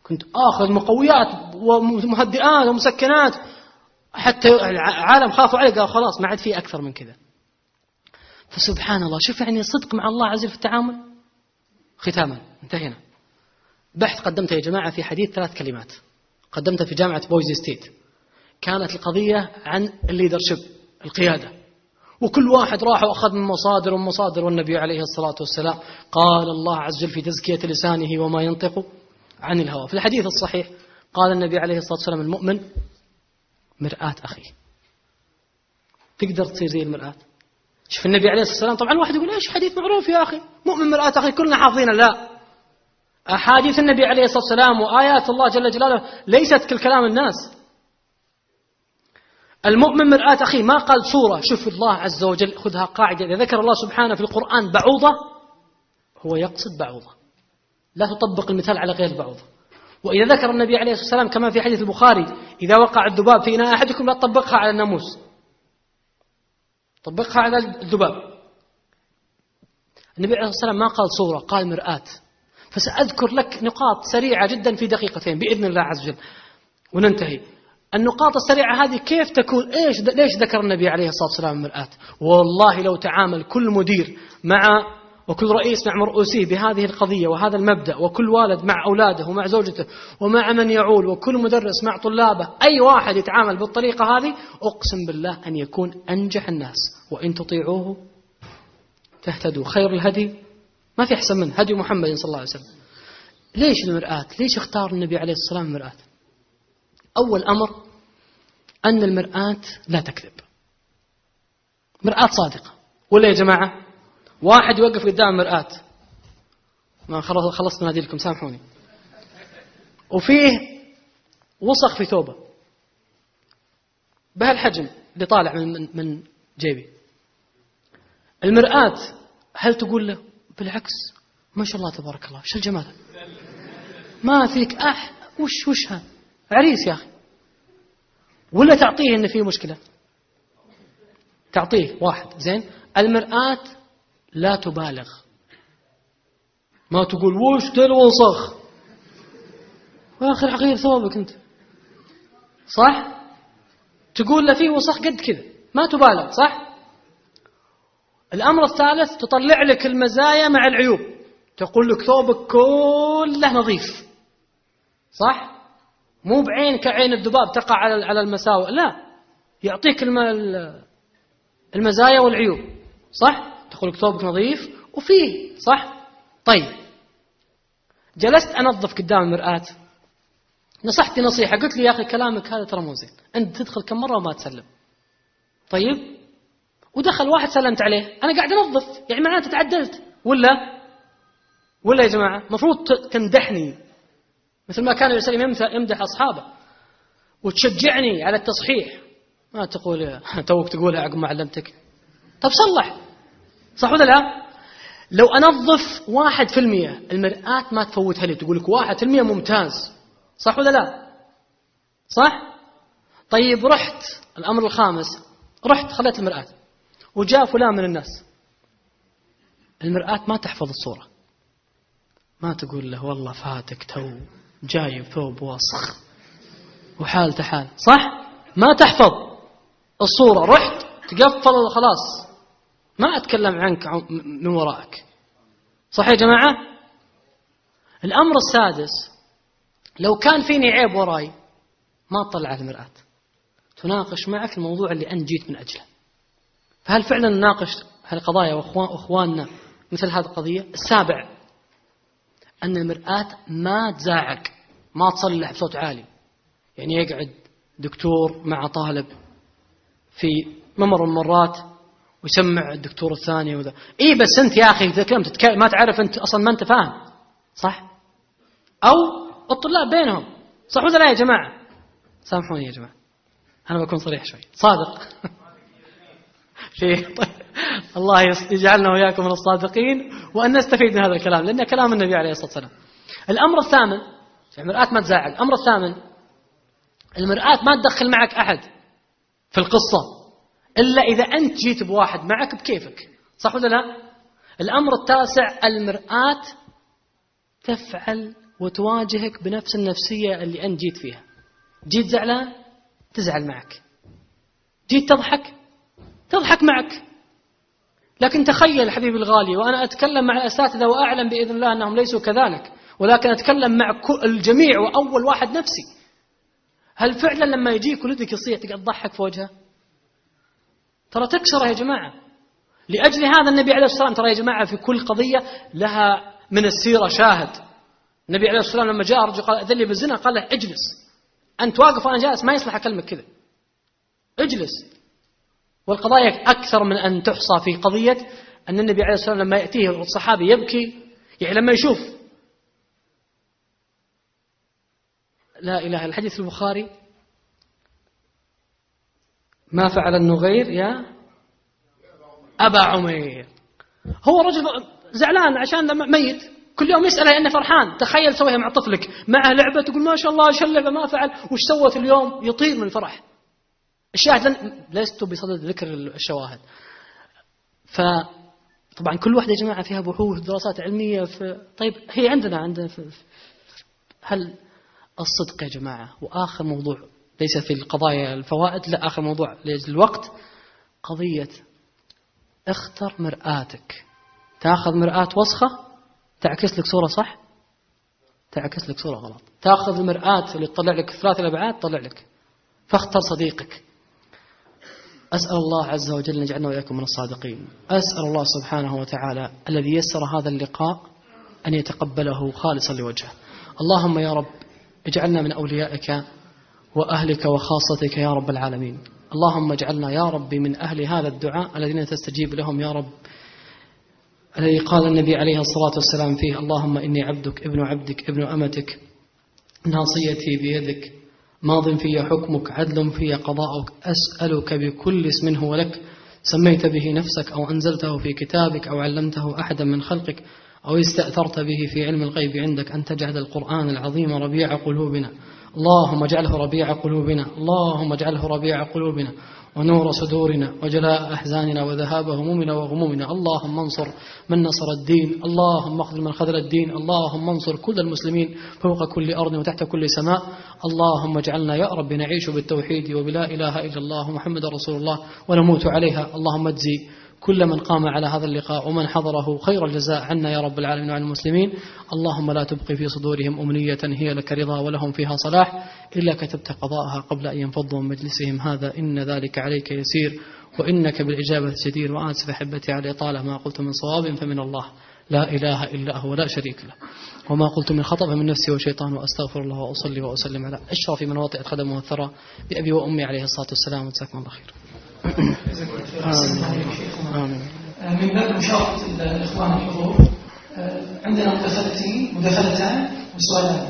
كنت آخذ مقويات ومهدئات ومسكنات. حتى العالم خافوا علي قالوا خلاص ما عاد في أكثر من كذا. فسبحان الله شوف يعني صدق مع الله عز وجل في التعامل. ختاما انتهينا. بحث قدمته يا جماعة في حديث ثلاث كلمات. قدمته في جامعة Boise State. كانت القضية عن ال leadership القيادة. وكل واحد راح وأخذ من مصادر ومصادر والنبي عليه الصلاة والسلام. قال الله عز وجل في تزكية لسانه وما ينطق عن الهوى. في الحديث الصحيح قال النبي عليه الصلاة والسلام المؤمن مرآة أخيه. تقدر تصير زي المرآة. شوف النبي عليه الصلاة والسلام طبعا واحد يقول إيش حديث معروف يا أخي؟ مؤمن مرآة أخي كلنا حافظينه. لا. أحاديث النبي عليه الصلاة والسلام وآيات الله جل جلاله ليست كالكلام الناس. المؤمن مرآة أخيه ما قال صورة شوف الله عز وجل خذها قاعدة. إذا ذكر الله سبحانه في القرآن بعوضة هو يقصد بعوضة. لا تطبق المثال على غير بعوضة. وإذا ذكر النبي عليه الصلاة والسلام كما في حديث البخاري إذا وقع الذباب في إناء أحدكم لا تطبقها على الناموس. طبقها على الذباب. النبي عليه الصلاة والسلام ما قال صورة قال مرآة. فسأذكر لك نقاط سريعة جدا في دقيقتين بإذن الله عز وجل. وننتهي. النقاط السريعة هذه كيف تكون؟ إيش ليش ذكر النبي عليه الصلاة والسلام المرآة؟ والله لو تعامل كل مدير مع وكل رئيس مع مرؤوسيه بهذه القضية وهذا المبدأ وكل والد مع أولاده ومع زوجته ومع من يعول وكل مدرس مع طلابه أي واحد يتعامل بالطريقة هذه أقسم بالله أن يكون أنجح الناس. وإن تطيعوه تهتدوا. خير الهدي؟ ما في أحسن منه. هدي محمد صلى الله عليه وسلم. ليش المرآة؟ ليش اختار النبي عليه الصلاة والسلام المرآة؟ أول أمر أن المرآة لا تكذب. مرآة صادقة. ولا يا جماعة واحد يوقف قدام مرآة. ما خلصت من لكم سامحوني. وفيه وسخ في ثوبه. بهالحجم اللي طالع من من جيبي. المرآة هل تقول له بالعكس ما شاء الله تبارك الله شو الجمال؟ ما فيك أح وش وش هذا؟ عريس يا أخي. ولا تعطيه إن في مشكلة؟ تعطيه واحد. زين؟ المرآة لا تبالغ. ما تقول وش تلوصخ؟ واخر حقير ثوبك أنت. صح؟ تقول له فيه وسخ قد كذا. ما تبالغ صح؟ الأمر الثالث تطلع لك المزايا مع العيوب. تقول لك ثوبك كله نظيف. صح؟ مو بعين كعين الذباب تقع على على المساوئ لا. يعطيك المزايا والعيوب صح؟ تقول لك ثوبك نظيف وفيه صح؟ طيب. جلست أنظف قدام المرآة. نصحتي نصيحة قلت لي يا أخي كلامك هذا ترى مو زين. أنت تدخل كم مرة وما تسلم. طيب. ودخل واحد سلمت عليه. أنا قاعد أنظف يعني معناته تعدلت. ولا؟ ولا يا جماعة؟ المفروض تمدحني. مثل ما كان النبي يمدح أصحابه. وتشجعني على التصحيح. ما تقول توك تقولها عقب ما علمتك. طب صلح. صح ولا لا؟ لو أنظف واحد في المية المرآة ما تفوتها لي. تقول لك واحد في المية ممتاز. صح ولا لا؟ صح؟ طيب رحت. الأمر الخامس. رحت خليت المرآة. وجاء فلان من الناس. المرآة ما تحفظ الصورة. ما تقول له والله فاتك تو. جايب ثوب وسخ وحالته حال صح؟ ما تحفظ. الصورة. رحت تقفل خلاص. ما أتكلم عنك من ورائك صح يا جماعة؟ الأمر السادس لو كان فيني عيب وراي ما تطلع على المرآة. تناقش معك الموضوع اللي أنت جيت من أجله. فهل فعلا نناقش هالقضايا وأخواننا مثل هذه القضية؟ السابع. أن المرآة ما تزعق ما تصلح بصوت عالي. يعني يقعد دكتور مع طالب في ممر المرات ويسمع الدكتور الثاني وذا. اي بس أنت يا أخي تتكلم ما تعرف أنت أصلا ما أنت فاهم صح؟ أو الطلاب بينهم. صح ولا لا يا جماعة؟ سامحوني يا جماعة. أنا بكون صريح شوي. صادق. في طيب الله يجعلنا وإياكم من الصادقين وأن نستفيد من هذا الكلام لأن كلام النبي عليه الصلاة والسلام. الأمر الثامن المرآة ما تزعل. الأمر الثامن المرآة ما تدخل معك أحد في القصة إلا إذا أنت جيت بواحد معك بكيفك. صح ولا لا؟ الأمر التاسع المرآة تفعل وتواجهك بنفس النفسية اللي أنت جيت فيها. جيت زعلان تزعل معك. جيت تضحك تضحك معك. لكن تخيل حبيبي الغالي وأنا أتكلم مع الأساتذة وأعلم بإذن الله أنهم ليسوا كذلك ولكن أتكلم مع الجميع وأول واحد نفسي. هل فعلا لما يجيك ولدك يصيح تقعد تضحك في وجهه؟ ترى تكسره يا جماعة. لأجل هذا النبي عليه الصلاة والسلام ترى يا جماعة في كل قضية لها من السيرة شاهد. النبي عليه الصلاة والسلام لما جاء رجل قال أذن لي بالزنا؟ قال له اجلس. أنت واقف وأنا جالس ما يصلح أكلمك كذا. اجلس. والقضايا أكثر من أن تحصى في قضية أن النبي عليه الصلاة والسلام لما يأتيه الصحابي يبكي يعني لما يشوف. لا إله الحديث البخاري. ما فعل النغير يا أبا عمير. هو رجل زعلان عشان ميت. كل يوم يسأله إنه فرحان. تخيل سويها مع طفلك. معه لعبة تقول ما شاء الله اللعبة ما فعل. وش سوت اليوم؟ يطير من الفرح الشاهد لست بصدد ذكر الشواهد. فطبعا كل واحدة يا جماعة فيها بحوث دراسات علمية في طيب هي عندنا عندنا في هل الصدق يا جماعة وآخر موضوع ليس في القضايا الفوائد لا آخر موضوع الوقت قضية اختر مرآتك. تأخذ مرآة وسخة تعكس لك صورة صح؟ تعكس لك صورة غلط. تأخذ المرآة اللي تطلع لك ثلاث الأبعاد تطلع لك. فاختر صديقك. أسأل الله عز وجل أن يجعلنا وإياكم من الصادقين. أسأل الله سبحانه وتعالى الذي يسر هذا اللقاء أن يتقبله خالصا لوجهه. اللهم يا رب اجعلنا من أوليائك وأهلك وخاصتك يا رب العالمين. اللهم اجعلنا يا ربي من أهل هذا الدعاء الذين تستجيب لهم يا رب. الذي قال النبي عليه الصلاة والسلام فيه اللهم إني عبدك ابن عبدك ابن أمتك ناصيتي بيدك. ماض في حكمك عدل في قضاءك أسألك بكل اسم هو لك. سميت به نفسك أو أنزلته في كتابك أو علمته أحدا من خلقك أو استأثرت به في علم الغيب عندك أن تجعل القرآن العظيم ربيع قلوبنا. اللهم اجعله ربيع قلوبنا اللهم اجعله ربيع قلوبنا. ونور صدورنا وجلاء أحزاننا وذهاب همومنا وغمومنا. اللهم انصر من نصر الدين. اللهم اخذل من خذل الدين. اللهم انصر كل المسلمين فوق كل أرض وتحت كل سماء. اللهم اجعلنا يا رب نعيش بالتوحيد وبلا إله إلا الله محمد رسول الله ونموت عليها. اللهم اجزي كل من قام على هذا اللقاء ومن حضره خير الجزاء عنا يا رب العالمين وعن المسلمين. اللهم لا تبقي في صدورهم أمنية هي لك رضا ولهم فيها صلاح إلا كتبت قضاءها قبل أن ينفضوا من مجلسهم هذا. إن ذلك عليك يسير وإنك بالإجابة جدير وآسف أحبتي على إطالة ما قلت من صواب فمن الله. لا إله إلا هو لا شريك له. وما قلت من خطأ فمن نفسي وشيطان وأستغفر الله وأصلي وأسلم على أشرف من وطئت قدمه الثرى بأبي وأمي عليه الصلاة والسلام. وجزاكم الله خير. من باب مشاركة الإخوان الحضور عندنا مداخلتين مداخلتان وسؤالان.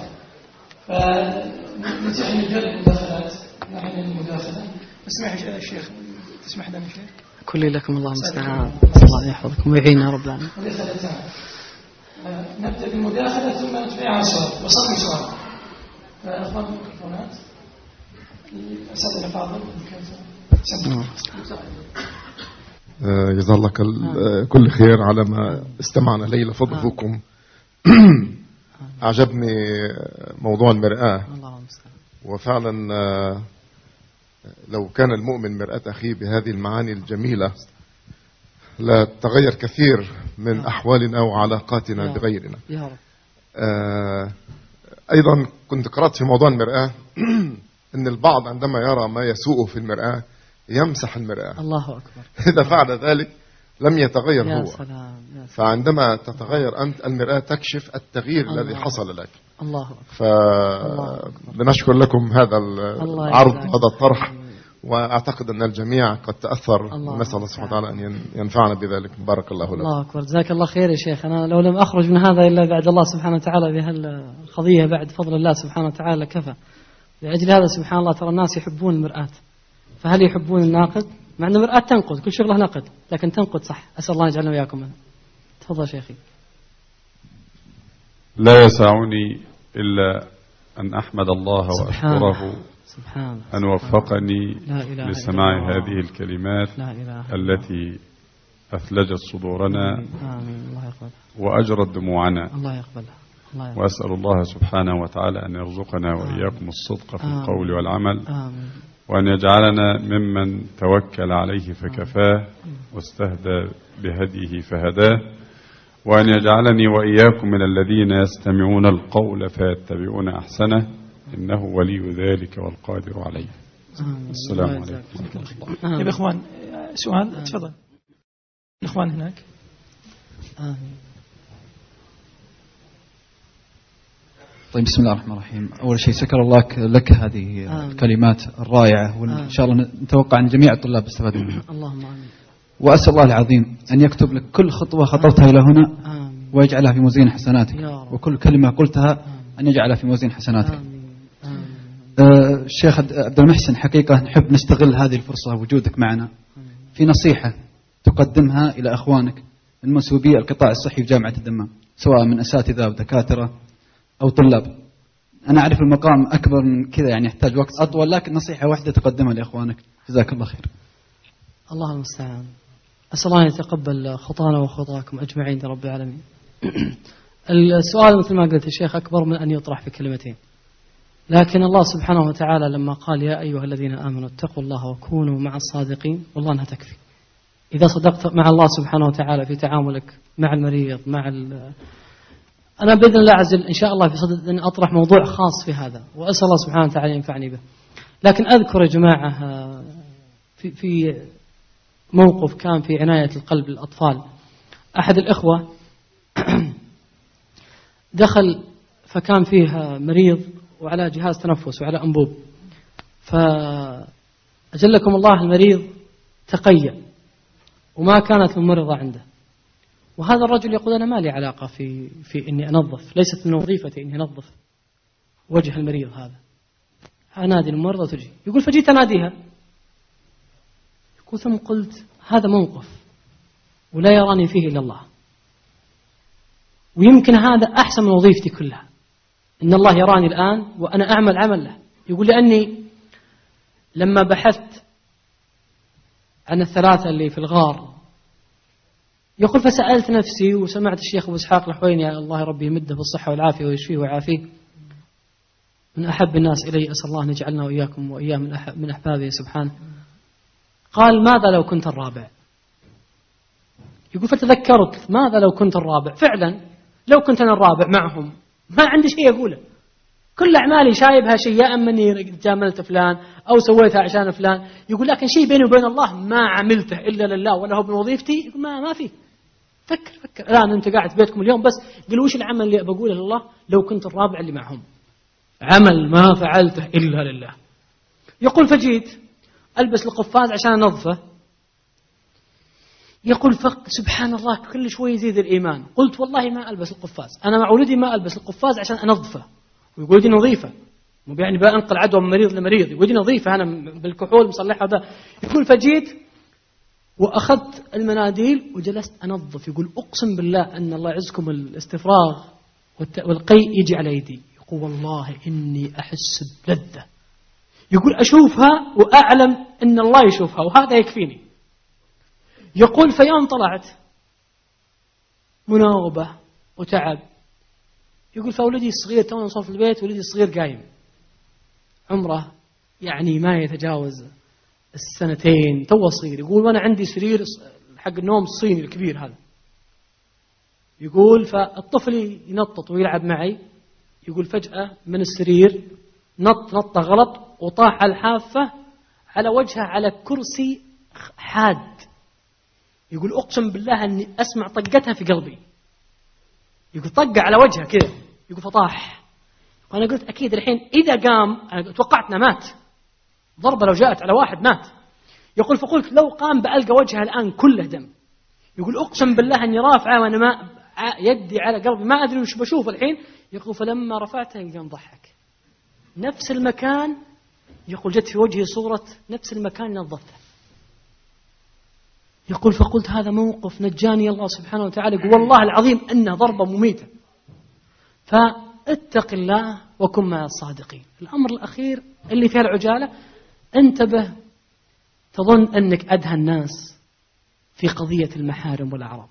من باب المداخلات نحن المداخلة. اسمح يا شيخ تسمح لنا شيخ؟ كل لكم الله المستعان الله يحفظكم ويعيننا رب العالمين مداخلتان. نبدأ بالمداخلة ثم نتبعها سؤال. وصلنا سؤال. فأخوان الميكروفونات. الأساتذة الفاضل آه، جزا الله آه، كل خير على ما استمعنا ليلة فضلكم. أعجبني موضوع المرآة. وفعلا آه، لو كان المؤمن مرآة أخيه بهذه المعاني الجميلة لا تغير كثير من أحوالنا وعلاقاتنا بغيرنا. أيضا كنت قرأت في موضوع المرآة إن البعض عندما يرى ما يسوءه في المرآة يمسح المرآة. الله أكبر. إذا فعل ذلك لم يتغير يا هو. سلام يا سلام. فعندما تتغير أنت المرآة تكشف التغيير الله. الذي حصل لك. الله أكبر. فبنشكر لكم هذا العرض. هذا الطرح وأعتقد أن الجميع قد تأثر. الله. نسأل الله سبحانه وتعالى ين- ينفعنا بذلك. بارك الله لكم. الله أكبر. جزاك الله خير يا شيخ. أنا لو لم أخرج من هذا إلا بعد الله سبحانه وتعالى بهالقضية بعد فضل الله سبحانه وتعالى كفى. لأجل هذا سبحان الله ترى الناس يحبون المرآة. فهل يحبون الناقد؟ مع أن المرآة تنقد كل شغله نقد لكن تنقد صح. أسأل الله يجعلنا وإياكم تفضل شيخي. لا يسعني إلا أن أحمد الله سبحانه. وأشكره سبحان أن وفقني لسماع. هذه الكلمات التي أثلجت صدورنا. آمين. الله يقبلها. وأجرت دموعنا. الله يقبلها. الله يقبلها. وأسأل الله سبحانه وتعالى أن يرزقنا وإياكم الصدق في آمين. القول والعمل. آمين. وأن يجعلنا ممن توكل عليه فكفاه واستهدى بهديه فهداه وأن يجعلني وإياكم من الذين يستمعون القول فيتبعون أحسنه إنه ولي ذلك والقادر عليه. السلام عليكم. ورحمة الله يا. إخوان سؤال تفضل. الإخوان هناك؟ آمين. طيب بسم الله الرحمن الرحيم. أول شيء شكر الله لك هذه. الكلمات الرائعة وإن. شاء الله نتوقع أن جميع الطلاب يستفادوا منها. اللهم آمين. وأسأل الله العظيم أن يكتب لك كل خطوة خطوتها إلى هنا ويجعلها في موازين حسناتك. وكل كلمة قلتها أن يجعلها في موازين حسناتك. آمين. آه، الشيخ عبد- المحسن حقيقة نحب نستغل هذه الفرصة وجودك معنا. في نصيحة تقدمها إلى أخوانك المنسوبي القطاع الصحي في جامعة الدمام سواء من أساتذة أو دكاترة. أو طلاب. أنا أعرف المقام أكبر من كذا يعني يحتاج وقت أطول لكن نصيحة واحدة تقدمها لإخوانك. جزاك الله خير. الله المستعان. أسأل الله أن يتقبل خطانا وخطاكم أجمعين يا رب العالمين. السؤال مثل ما قلت الشيخ أكبر من أن يطرح في كلمتين. لكن الله سبحانه وتعالى لما قال يا أيها الذين آمنوا اتقوا الله وكونوا مع الصادقين والله أنها تكفي. إذا صدقت مع الله سبحانه وتعالى في تعاملك مع المريض مع أنا بإذن الله عز وجل إن شاء الله في صدد أن أطرح موضوع خاص في هذا وأسأل الله سبحانه وتعالى ينفعني به. لكن أذكر يا جماعة آه، في, في موقف كان في عناية القلب للأطفال. أحد الإخوة دخل فكان فيه مريض وعلى جهاز تنفس وعلى أنبوب. فأجلكم الله المريض تقيأ وما كانت الممرضة عنده. وهذا الرجل يقول أنا ما لي علاقة في, في إني أنظف ليست من وظيفتي إني أنظف وجه المريض هذا. أنادي الممرضة وتجي يقول فجيت أناديها. يقول ثم قلت هذا موقف ولا يراني فيه إلا الله. ويمكن هذا أحسن من وظيفتي كلها. إن الله يراني الآن وأنا أعمل عمل له. يقول لأني لما بحثت عن الثلاثة اللي في الغار يقول فسألت نفسي وسمعت الشيخ أبو إسحاق الحويني الله ربي يمده بالصحة والعافية ويشفيه ويعافيه. من أحب الناس إلي أسأل الله أن يجعلنا وإياكم وإياه من, من أحبابه سبحانه قال ماذا لو كنت الرابع؟ يقول فتذكرت ماذا لو كنت الرابع؟ فعلا لو كنت أنا الرابع معهم. ما عندي شيء أقوله. كل أعمالي شايبها شيء. يا أما أني جاملت فلان. أو سويتها عشان فلان. يقول لكن شيء بيني وبين الله ما عملته إلا لله ولا هو من وظيفتي. يقول ما ما في. فكر فكر. الآن أنت قاعد في بيتكم اليوم بس قل وش العمل اللي بقوله لله لو كنت الرابع اللي معهم؟ عمل ما فعلته إلا لله. يقول فجيت ألبس القفاز عشان أنظفه. يقول فق سبحان الله كل شوي يزيد الإيمان. قلت والله ما ألبس القفاز. أنا مع ولدي ما ألبس القفاز عشان أنظفه. ويقول دي نظيفة. مو يعني بنقل عدوى من مريض لمريض. يقول دي نظيفة أنا بالكحول مصلحها ده يقول فجيت وأخذت المناديل وجلست أنظف. يقول أقسم بالله أن الله يعزكم الاستفراغ والقيء يجي على يدي. يقول والله إني أحس بلذة. يقول أشوفها وأعلم أن الله يشوفها وهذا يكفيني. يقول فيوم طلعت مناوبة وتعب. يقول فولدي الصغير تونا نصف البيت ولدي الصغير قايم. عمره يعني ما يتجاوز السنتين. تو صغير يقول وأنا عندي سرير حق النوم الصيني الكبير هذا. يقول فالطفل ينطط ويلعب معي. يقول فجأة من السرير نط نطة غلط وطاح الحافة على وجهه على كرسي حاد. يقول أقسم بالله أني أسمع طقتها في قلبي. يقول طق على وجهه كذا. يقول فطاح. وأنا قلت أكيد الحين إذا قام أنا توقعت أنه مات. ضربة لو جاءت على واحد مات. يقول فقلت لو قام بألقى وجهه الآن كله دم. يقول أقسم بالله أني رافعة وأنا ما يدي على قلبي ما أدري وش بشوف الحين. يقول فلما رفعته يقوم ضحك. نفس المكان يقول جت في وجهي صورة نفس المكان نظفته. يقول فقلت هذا موقف نجاني الله سبحانه وتعالى. يقول والله العظيم أنه ضربة مميتة. فاتق الله وكن مع الصادقين. الأمر الأخير اللي فيه العجالة انتبه تظن أنك أدهى الناس في قضية المحارم والأعراض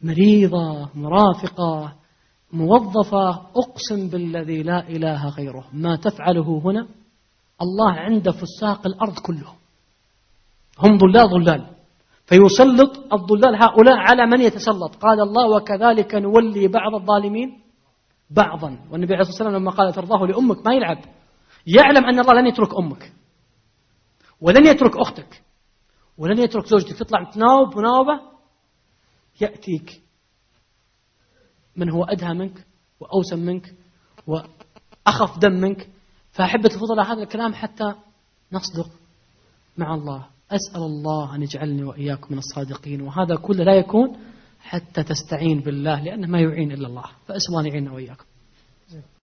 مريضة مرافقة موظفة أقسم بالذي لا إله غيره. ما تفعله هنا الله عنده فساق الأرض كلهم هم ضلال ضلال. فيسلط الضلال هؤلاء على من يتسلط. قال الله وكذلك نولي بعض الظالمين بعضا. والنبي عليه الصلاة والسلام لما قال ترضاه لأمك ما يلعب. يعلم أن الله لن يترك أمك. ولن يترك أختك. ولن يترك زوجتك. تطلع تناوب مناوبة يأتيك من هو أدهى منك وأوسم منك وأخف دم منك. فأحبة الفضلاء هذا الكلام حتى نصدق مع الله. أسأل الله أن يجعلني وإياكم من الصادقين. وهذا كله لا يكون حتى تستعين بالله لأنه ما يعين إلا الله. أن يعيننا وإياكم.